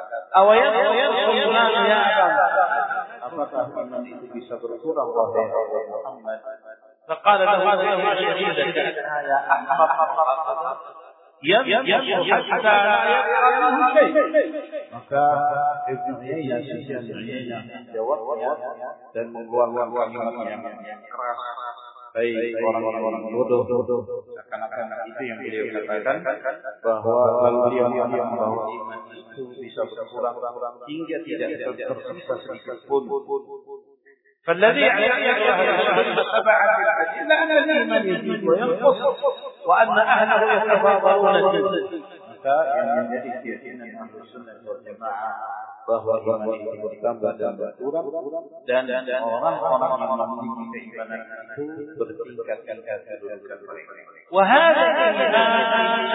B: apakah iman itu bisa berkurang wahai Muhammad?"
A: Faqala lahu lahu أحمق ينقص حتى لا يبقى منه شيء
B: Maka Ibnu Uyainah Sufyan bin Uyainah menjawabnya dan mengeluarkan kalimat yang keras. Baik orang-orang bodoh seakan-akan itu yang beliau katakan bahwa lalu beliau mengatakan bahwa iman itu bisa berkurang hingga tidak tersisa sedikit pun.
A: فالذي يعتبر أهل تبع الأدلة أن في من يزيد وينقص وأن أهله يتفاضلون
B: الجنس فمن ذلك يأتينا من أهل السنة والجماعة وهو إيمان الإسلام بعد dan orang-orang yang memiliki keimanan itu bertingkat-tingkat kedudukan mereka.
A: وهذا الإيمان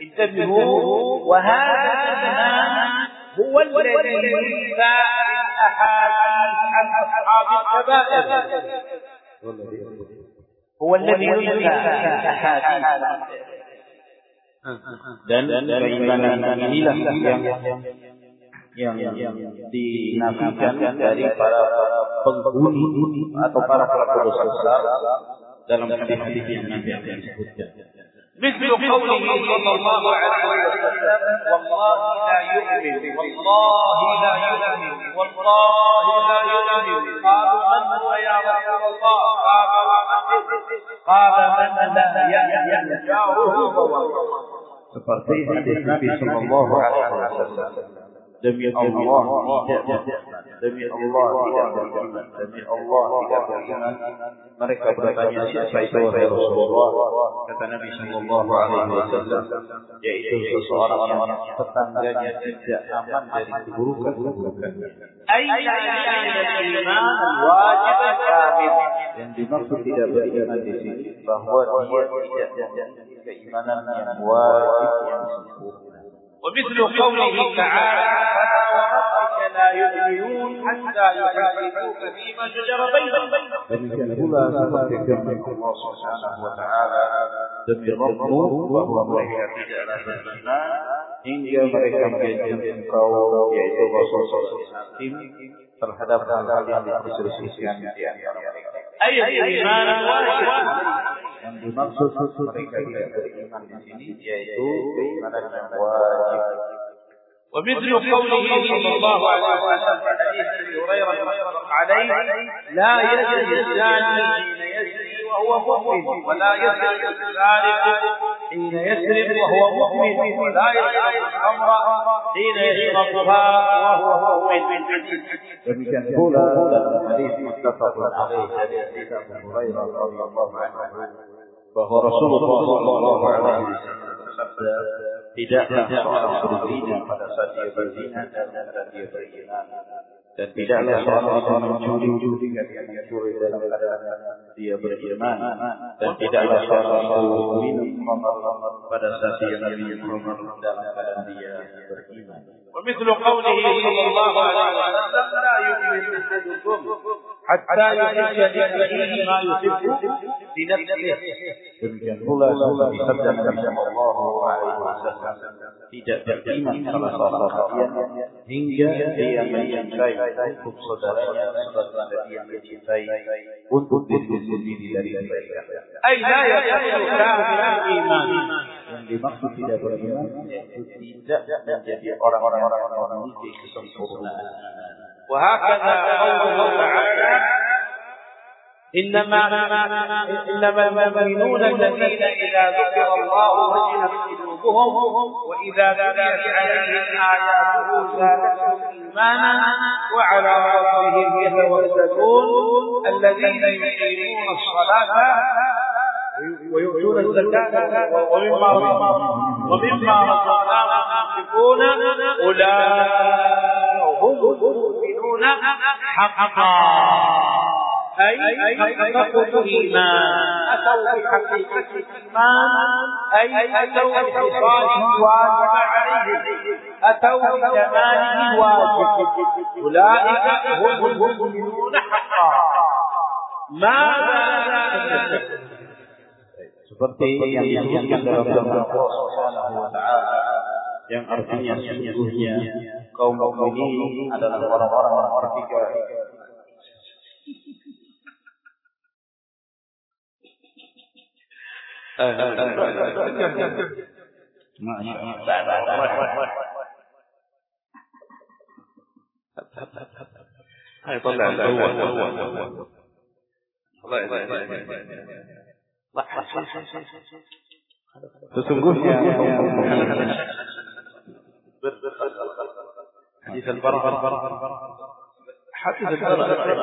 A: انتبهوا وهذا الإيمان هو الذي ينفع الأحاديث عن أصحاب الكبائر هو الذي ينفع الأحاديث
B: Dan keimanan inilah yang yang dinafikan dari para penghuni atau para pelaku dosa besar dalam hadis-hadis yang nanti akan disebutkan.
A: مثل قوله صلى الله عليه وسلم. والله لا يؤمن والله لا يؤمن والله لا يؤمن. قالوا من هو يا رسول الله؟ قال قال من لا يأمن جاره
B: Seperti hadis Nabi Sallallahu Alaihi Wasallam. demi Allah tidak beriman demi Allah tidak beriman demi Allah tidak beriman mereka bertanya siapa itu wahai Rasulullah? Kata Nabi sallallahu alaihi wasallam yaitu seseorang yang tetangganya tidak aman dari
A: keburukan. aina iman wajib kamil
B: yang dimaksud tidak beriman di sini bahwa dia tidak memiliki keimanan yang wajib yang sempurna.
A: ومثل قوله تعالى فلا وربك لا يؤمنون حتى يحاكموك فيما شجر بينهم
B: Demikian pula seperti firman Allah Subhanahu wa taala demi Rabbmu bahwa mereka tidaklah beriman hingga mereka menjadikan engkau yaitu Rasulullah hakim terhadap hal-hal yang diperselisihkan di antara mereka.
A: أي الإيمان واجب
B: Yang dimaksud mereka tidak beriman di sini yaitu keimanan yang wajib.
A: ومثل قوله صلى الله عليه وسلم في حديث أبي هريرة متفق عليه لا يزني الزاني حين يزني وهو مؤمن ولا يسرق السارق حين يسرق وهو مؤمن ولا يسرق الخمر حين يشربها وهو مؤمن.
B: وبجهل الحديث متفق عليه حديث أبي هريرة رضي الله عنه فهو رسول الله صلى الله عليه وسلم. بداء رسول دينا فلا سبيل دينا لا سبيل دينا dan tidaklah seorang itu mencuri ketika dia mencuri dalam keadaan dia beriman dan tidaklah seorang itu minum khamar pada saat dia minum khamar dalam keadaan dia beriman
A: ومثل قوله صلى الله عليه وسلم لا يؤمن احدكم حتى يحب لاخيه ما يحب لنفسه
B: Demikian pula seperti sabda Nabi Sallallahu Alaihi Wasallam tidak beriman sama seorang hingga dia mencintai untuk saudaranya sebagaimana dia mencintai untuk diri sendiri dari
A: kebaikan. iman.
B: Yang dimaksud tidak beriman tidak menjadi orang-orang orang memiliki kesempurnaan.
A: Allah Taala إنما إنما المؤمنون الذين إذا ذكر الله وجلت قلوبهم وإذا تليت عليهم آياته زادتهم إيمانا وعلى ربهم يتوكلون الذين يقيمون الصلاة ويؤتون الزكاة ومما ومما رزقناهم ينفقون أولئك هم المؤمنون حقا. أي حققوا الإيمان أتوا بحقيقة الإيمان أي أتوا بخصاله الواجب عليهم أتوا بكماله الواجب أولئك هم المؤمنون حقا ماذا
B: Seperti yang disebutkan dalam firman Allah Subhanahu wa taala yang artinya sesungguhnya kaum mukminin adalah orang-orang yang berfikir
A: هاي طلع الله
B: بس
A: نقول يا حديث
B: البراءة حديث البراءة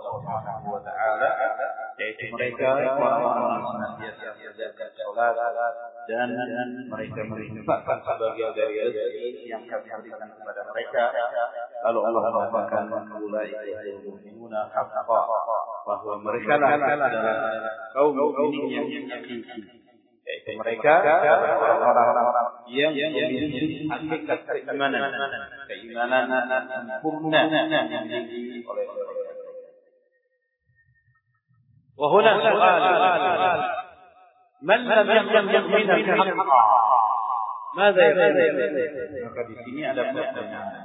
B: Allah Subhanahu wa taala yaitu mereka orang-orang yang senantiasa menjalankan salat dan mereka menginfakkan sebagian dari rezeki yang kami berikan kepada mereka. Lalu Allah mengatakan haqqan bahwa mereka lah adalah kaum mukminin yang yakin yaitu mereka orang-orang yang memiliki hakikat keimanan. Keimanan sempurna yang dimiliki oleh
A: وهنا سؤال. من لم يقم يقمن الحق ماذا يقول
B: maka di sini ada pertanyaan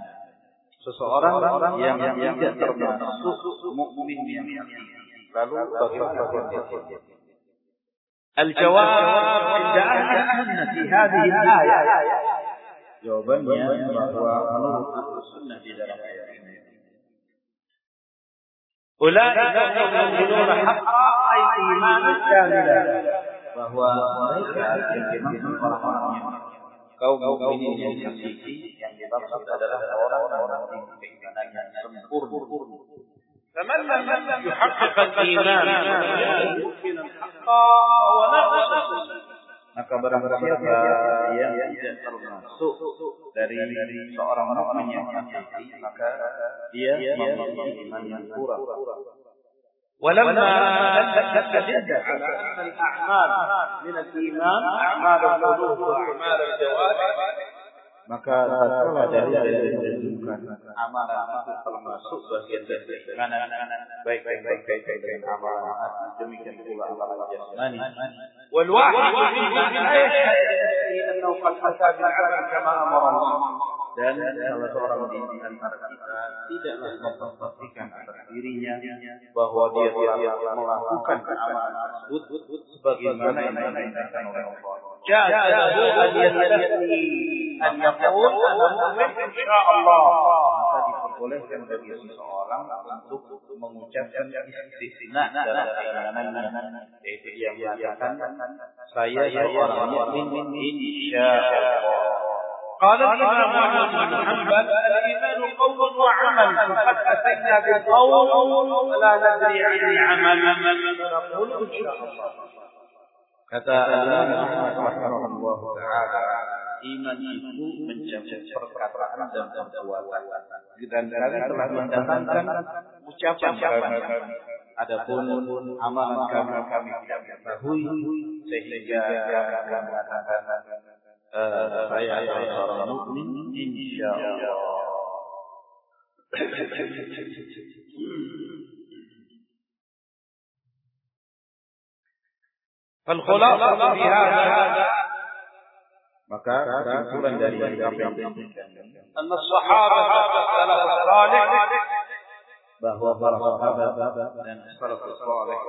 B: seseorang yang tidak termasuk mukmin yang lalu bagaimana
A: الجواب عند أهل السنة في هذه الآية
B: جوابا بأن الله أمر أهل السنة في هذه الآية
A: أولئك هم المؤمنون حقا أي إيمانا كاملا
B: kaum mukminin yang hakiki yang dimaksud adalah orang-orang yang keimanan yang sempurna
A: فمن لم يحقق الإيمان يكن مؤمنا فهو ناقص
B: maka barang siapa yang tidak termasuk dari seorang mukmin yang hakiki maka dia memiliki iman yang kurang
A: ولما دلت الأدلة على أن الأعمال من الإيمان أعمال القلوب وأعمال الجوارح
B: maka tatkala dalil dalil menunjukkan amalan itu termasuk bagian dari keimanan baik baik baik baik baik dengan amalan demikian pula amalan jasmani
A: والواحد لا يشهد أنه قد أتى بالعمل كما أمر الله
B: dan salah seorang di antara kita tidaklah memperhatikan atas dirinya bahwa dia telah melakukan keamalan tersebut sebagaimana yang diperintahkan oleh Allah.
A: Jazahu an yastahli an yaqul ana mu'min insyaallah.
B: Maka diperbolehkan bagi seseorang untuk mengucapkan istisna dalam keimanannya yaitu yang mengatakan saya seorang mukmin insyaallah.
A: قال الإمام أحمد بن حنبل الإيمان قول وعمل فقد أتينا بالقول ولا ندري عن العمل فنقول إن شاء الله
B: Kata Imam Ahmad rahimahullah taala, iman itu mencakup perkataan dan perbuatan. Dan kami telah mendatangkan ucapan kami. Adapun amalan kami kami tidak mengetahui sehingga kami mengatakan فيعتبر المؤمن إن شاء الله
A: فالخلاصة في هذا
B: maka kesimpulan dari
A: Anna sahabat salaf salih
B: bahwa para sahabat dan salaf salih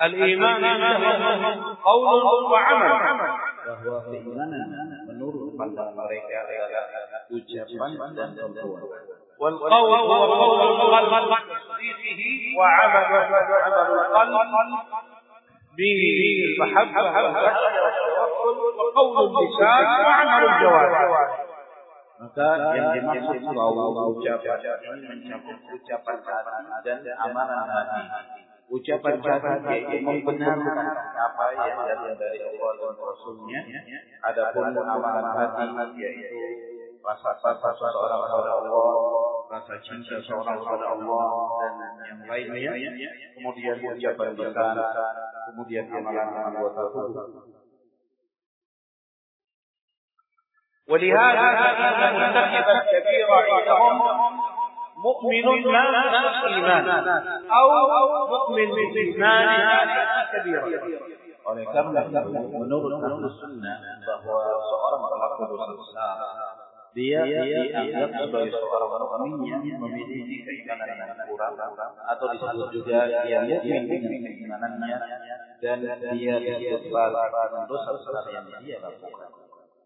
A: al-iman indahum qawlun wa amal
B: bahwa keimanan menurut pandangan mereka adalah ucapan dan perbuatan.
A: والقول هو قول القلب بتصديقه وعمل عمل القلب بالمحبة والخشية والتوكل وقول اللسان وعمل الجوارح
B: Maka yang dimaksud bahwa ucapan ini mencakup ucapan hati dan amalan hati. Ucapan hati yaitu membenarkan apa yang datang dari Allah dan Rasulnya. Adapun amalan hati yaitu rasa-rasa seseorang kepada Allah, rasa cinta seseorang kepada Allah dan yang lainnya. Kemudian ucapan lisan, kemudian amalan anggota tubuh.
A: ولهذا فإن مرتكب الكبيرة عندهم مؤمن لا نفس إيمان أو مؤمن بالإيمان لا كبيرة
B: Oleh karena itu, menurut ahlu sunnah bahwa seorang pelaku dosa besar dia dianggap sebagai seorang mukmin yang memiliki keimanan yang kurang atau disebut juga dia mukmin dengan keimanannya dan dia disebut dengan dosa besar yang dia lakukan.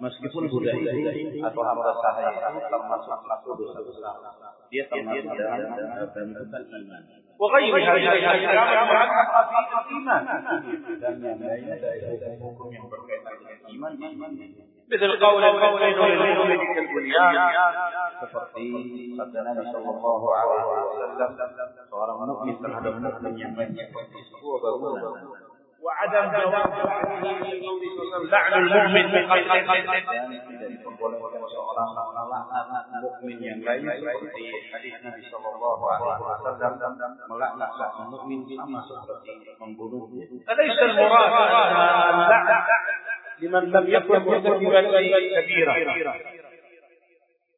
B: meskipun budak itu atau hamba sahaya itu termasuk pelaku dosa besar. Dia termasuk dalam bentukan iman.
A: وغيرها من الأحكام المعلقة في الإيمان
B: Dan yang lainnya dari hukum-hukum yang berkaitan dengan iman di sini.
A: مثل قول المؤمن للمؤمن كالبنيان
B: seperti sabda Nabi Shallallahu Alaihi Wasallam seorang mukmin terhadap mukmin yang lain seperti sebuah bangunan
A: وعدم جواز لعن المؤمن من قلب
B: dan tidak diperbolehkan seorang melaknat mukmin yang lain seperti hadis Nabi Shallallahu Alaihi Wasallam melaknat seorang mukmin sama seperti membunuhnya.
A: فليس المراد اللعن لمن لم يكن مرتكبا كبيرة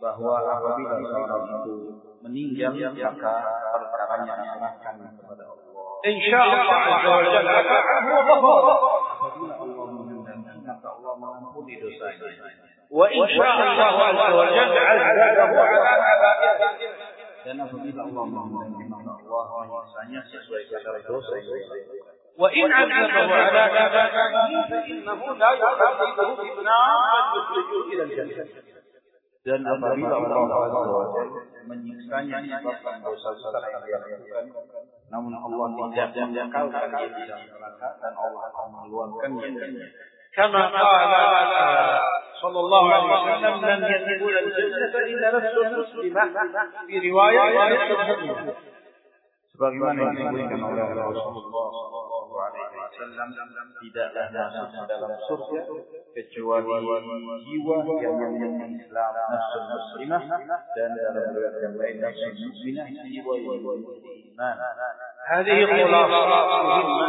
B: bahwa apabila seorang itu meninggal maka perkaranya diserahkan kepada Allah.
A: Insyaallah azza wa jalla fa'ahu ghafara.
B: Apabila Allah menghendaki maka Allah mengampuni dosanya.
A: Wa insyaallah azza wa jalla 'azzabahu 'ala 'abadihi.
B: Dan apabila Allah menghendaki maka Allah menyiksanya sesuai kadar dosa yang dia lakukan.
A: وإن عذبه على عباده فإنه لا يعذبه بالنار بل يخرجه إلى الجنة.
B: Dan apabila Allah Azza wa Jalla menyiksanya disebabkan dosa besar yang dia lakukan, namun Allah tidak menyekalkan dia di dalam neraka dan Allah akan mengeluarkannya darinya.
A: كما قال صلى الله عليه وسلم لن يدخل الجنة إلا نفس مسلمة في رواية وليس مسلمة
B: Sebagaimana yang disebutkan oleh Rasulullah Sallallahu Alaihi Wasallam, tidaklah masuk dalam surga kecuali jiwa yang menyembah Islam nafsu muslimah dan dalam riwayat yang lain nafsu muslimah jiwa yang beriman.
A: هذه خلاصة مهمة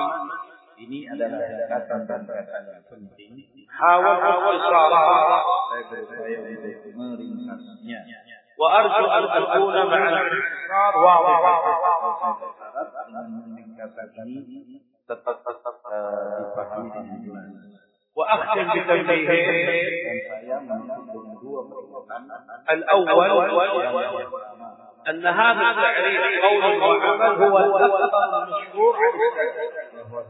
B: Ini adalah kata dan kata yang penting.
A: حاولت اختصارها
B: Saya berupaya untuk meringkasnya.
A: وأرجو أن تكون مع الاختصار واضحة
B: dengan kami tetap tetap dipahami dengan iman.
A: وأختم بتنبيه الأول أن هذا التعريف قول وعمل هو الأكثر
B: مشروع وهو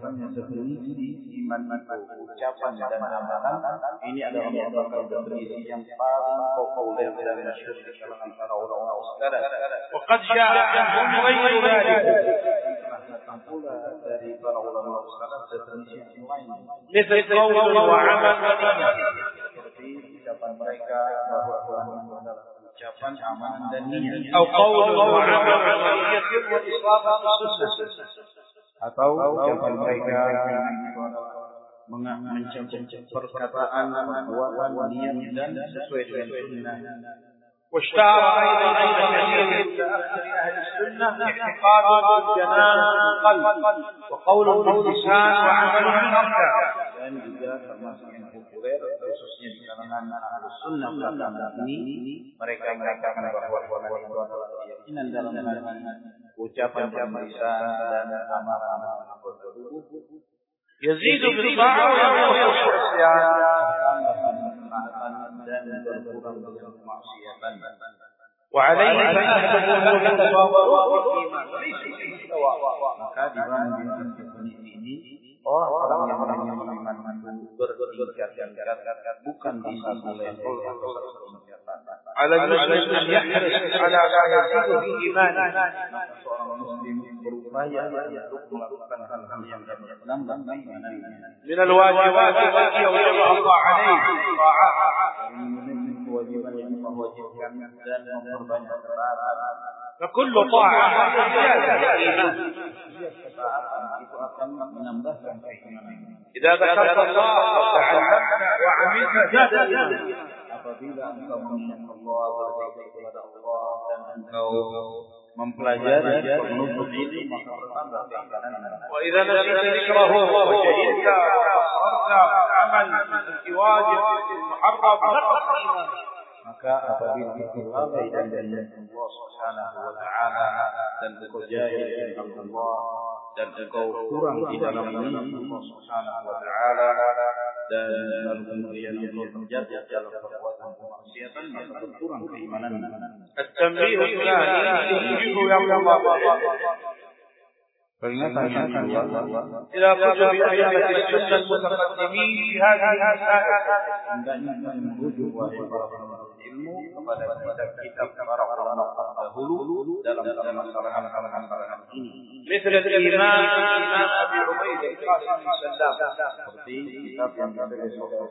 B: من من ucapan dan amalan ini adalah merupakan definisi yang paling populer dan masyhur di kalangan para ulama sekarang.
A: ذلك
B: Telah datang pula dari para ulama sekarang definisi yang lain
A: مثل قول وعمل ونية
B: seperti ucapan mereka bahwa itu adalah ucapan amalan dan niat
A: أو قول وعمل ونية وإصابة السنة
B: atau ucapan mereka yang itu adalah menga- mencakup perkataan, perbuatan, niat dan sesuai dengan sunnah.
A: واشتهر أيضا عند كثير من متأخر أهل السنة اعتقاد بالجنان القلب وقول باللسان وعمل بالأركان
B: dan juga termasuk yang populer khususnya di kalangan ahlu sunnah belakangan ini mereka mengatakan bahwa Tuhan itu adalah keyakinan dalam hati ucapan dan lisan dan amalan anggota tubuh
A: يزيد بالطاعة وينقص بالعصيان
B: dan berkurang dengan kemaksiatan
A: وعليه فأهله يتفاوضون بالإيمان وليسوا في سواء
B: maka di mana definisi ini orang yang menerima iman itu bertingkat-tingkat bukan di satu level atau satu tingkatan
A: على المسلم أن يحرص على ما يزيد في إيمانه من الواجبات التي وجب الله عليه فكل طاعة إذا ذكرت الله وتعلمت وعملت زادت
B: apabila engkau mengingat Allah berzikir kepada Allah dan engkau mempelajari penutup ini maka bertambah
A: keimananmu. Wa idza nasita dhikrahu wa jahilta wa amal fi wajib muharram
B: maka apabila itu lalai dan dari Allah Subhanahu wa taala dan engkau jahil tentang Allah dan engkau kurang di dalam ini Allah Subhanahu wa taala dan lalu kemudian engkau terjatuh dalam perbuatan kemaksiatan maka berkurang keimanan
A: التنبيه الثاني يجب يوم الله
B: peringatan yang kedua
A: إلى كتب أئمة السنة المتقدمين في هذه المسائل
B: ilmu kepada kitab-kitab para ulama terdahulu dalam permasalahan hal-hal ini
A: مثل الإيمان إيمان أبي عبيد القاسم بن سلام
B: seperti kitab yang ditulis oleh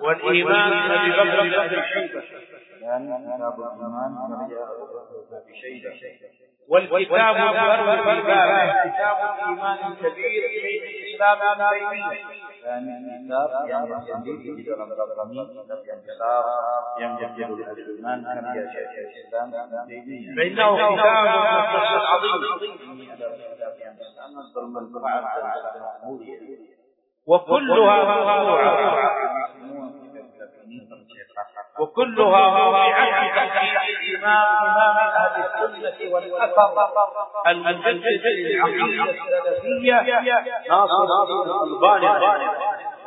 A: والإيمان أبي بكر بن والكتاب الإيمان الكبير في الإسلام فإنه كتاب مقدس عظيم. وكلها موضوعة وكلها وضعت بتأكيد الإمام إمام أهل السنة والأثر المجدد للعقيدة السلفية ناصر الألباني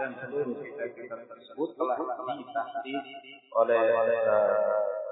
B: dan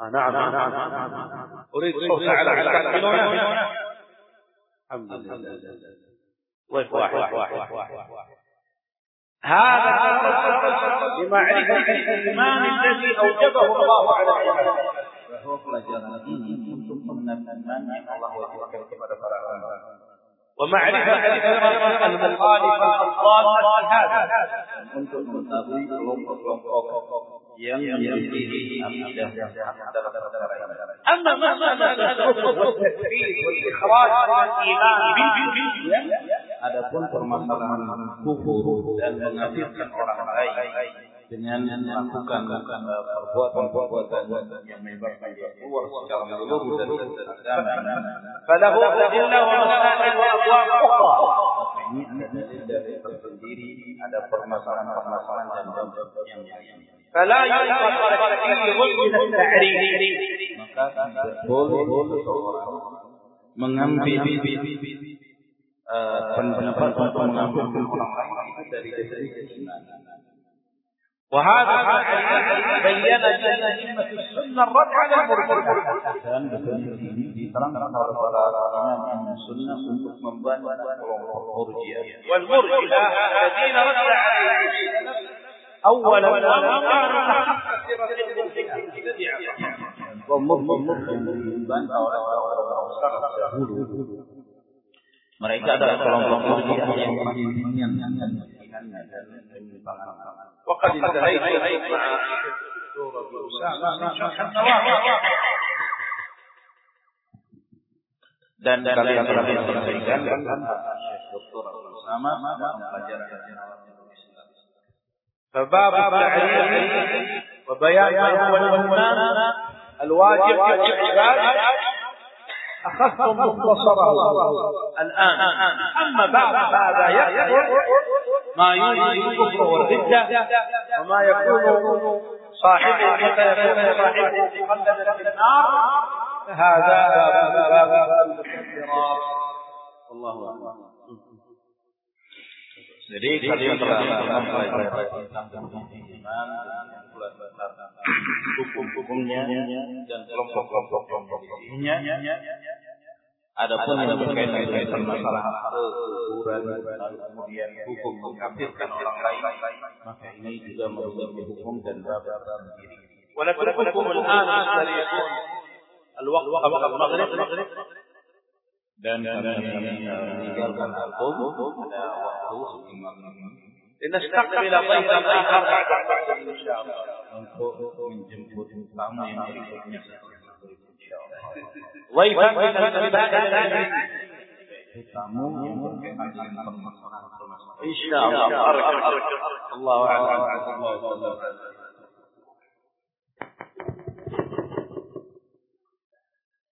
A: آه نعم نعم نعم أريد صوت أعلى تستقبلونه الحمد لله. ضيف واحد واحد هذا لمعرفة الإيمان الذي أوجبه الله على عباده
B: Bahwa pelajaran ini untuk mengenal iman yang Allah wajibkan kepada para hamba.
A: ومعرفة الفرق المخالفة هذا
B: untuk mengetahui kelompok-kelompok ينبغي
A: أما مسألة الكفر والتكفير والإخراج من الإيمان بالجزية
B: هذا كنت masalah kufur dan menafsirkan orang lain dengan melakukan perbuatan-perbuatan yang menyebabkan dia keluar secara menyeluruh dari agama.
A: Falahu adillahu masalah wa abwab
B: ukhra. Ini ada permasalahan-permasalahan dan yang mengambil pendapat atau mengambil orang lain dari dari.
A: وهذا بين لنا أئمة السنة الرد على المرجئة
B: Dan dalil ini diterangkan oleh para imam sunnah untuk membantah kelompok murjiah.
A: والمرجئة الذين رد عليهم أول الأمر
B: Kaum murjiah yang dibantah oleh orang-orang salaf dahulu. Mereka adalah kelompok murjiah yang masih menyanyikan keyakinannya dan penyimpangan.
A: وقد انتهيت مع الدكتور أبو أسامة. من شرح النوافل
B: Dan kalian telah Dr. Pelajaran
A: فباب التعريف وبيان ما هو الإيمان الواجب على العباد أخذتم مختصره الآن. أما بعد هذا يكثر ما يوجد الكفر والردة وما يكون صاحبه متى يكون صاحبه في النار. فهذا باب الاعتراف والله أعلم.
B: Jadi tadi yang telah hukum-hukumnya dan kelompok kelompok kelompoknya, Adapun yang berkaitan masalah kekuburan kemudian hukum mengkafirkan orang lain, maka ini juga merupakan hukum dan bab sendiri.
A: Walaupun hukum al-an al-waqt al-maghrib
B: Dan meninggalkan hukum pada waktu sebelum
A: لنستقبل ضيفا آخر بعد المغرب إن شاء الله
B: untuk menjemput tamu yang berikutnya
A: ضيفا من المسائل
B: tamu yang berkaitan dengan permasalahan-permasalahan
A: إن شاء الله الله أعلم الله أعلم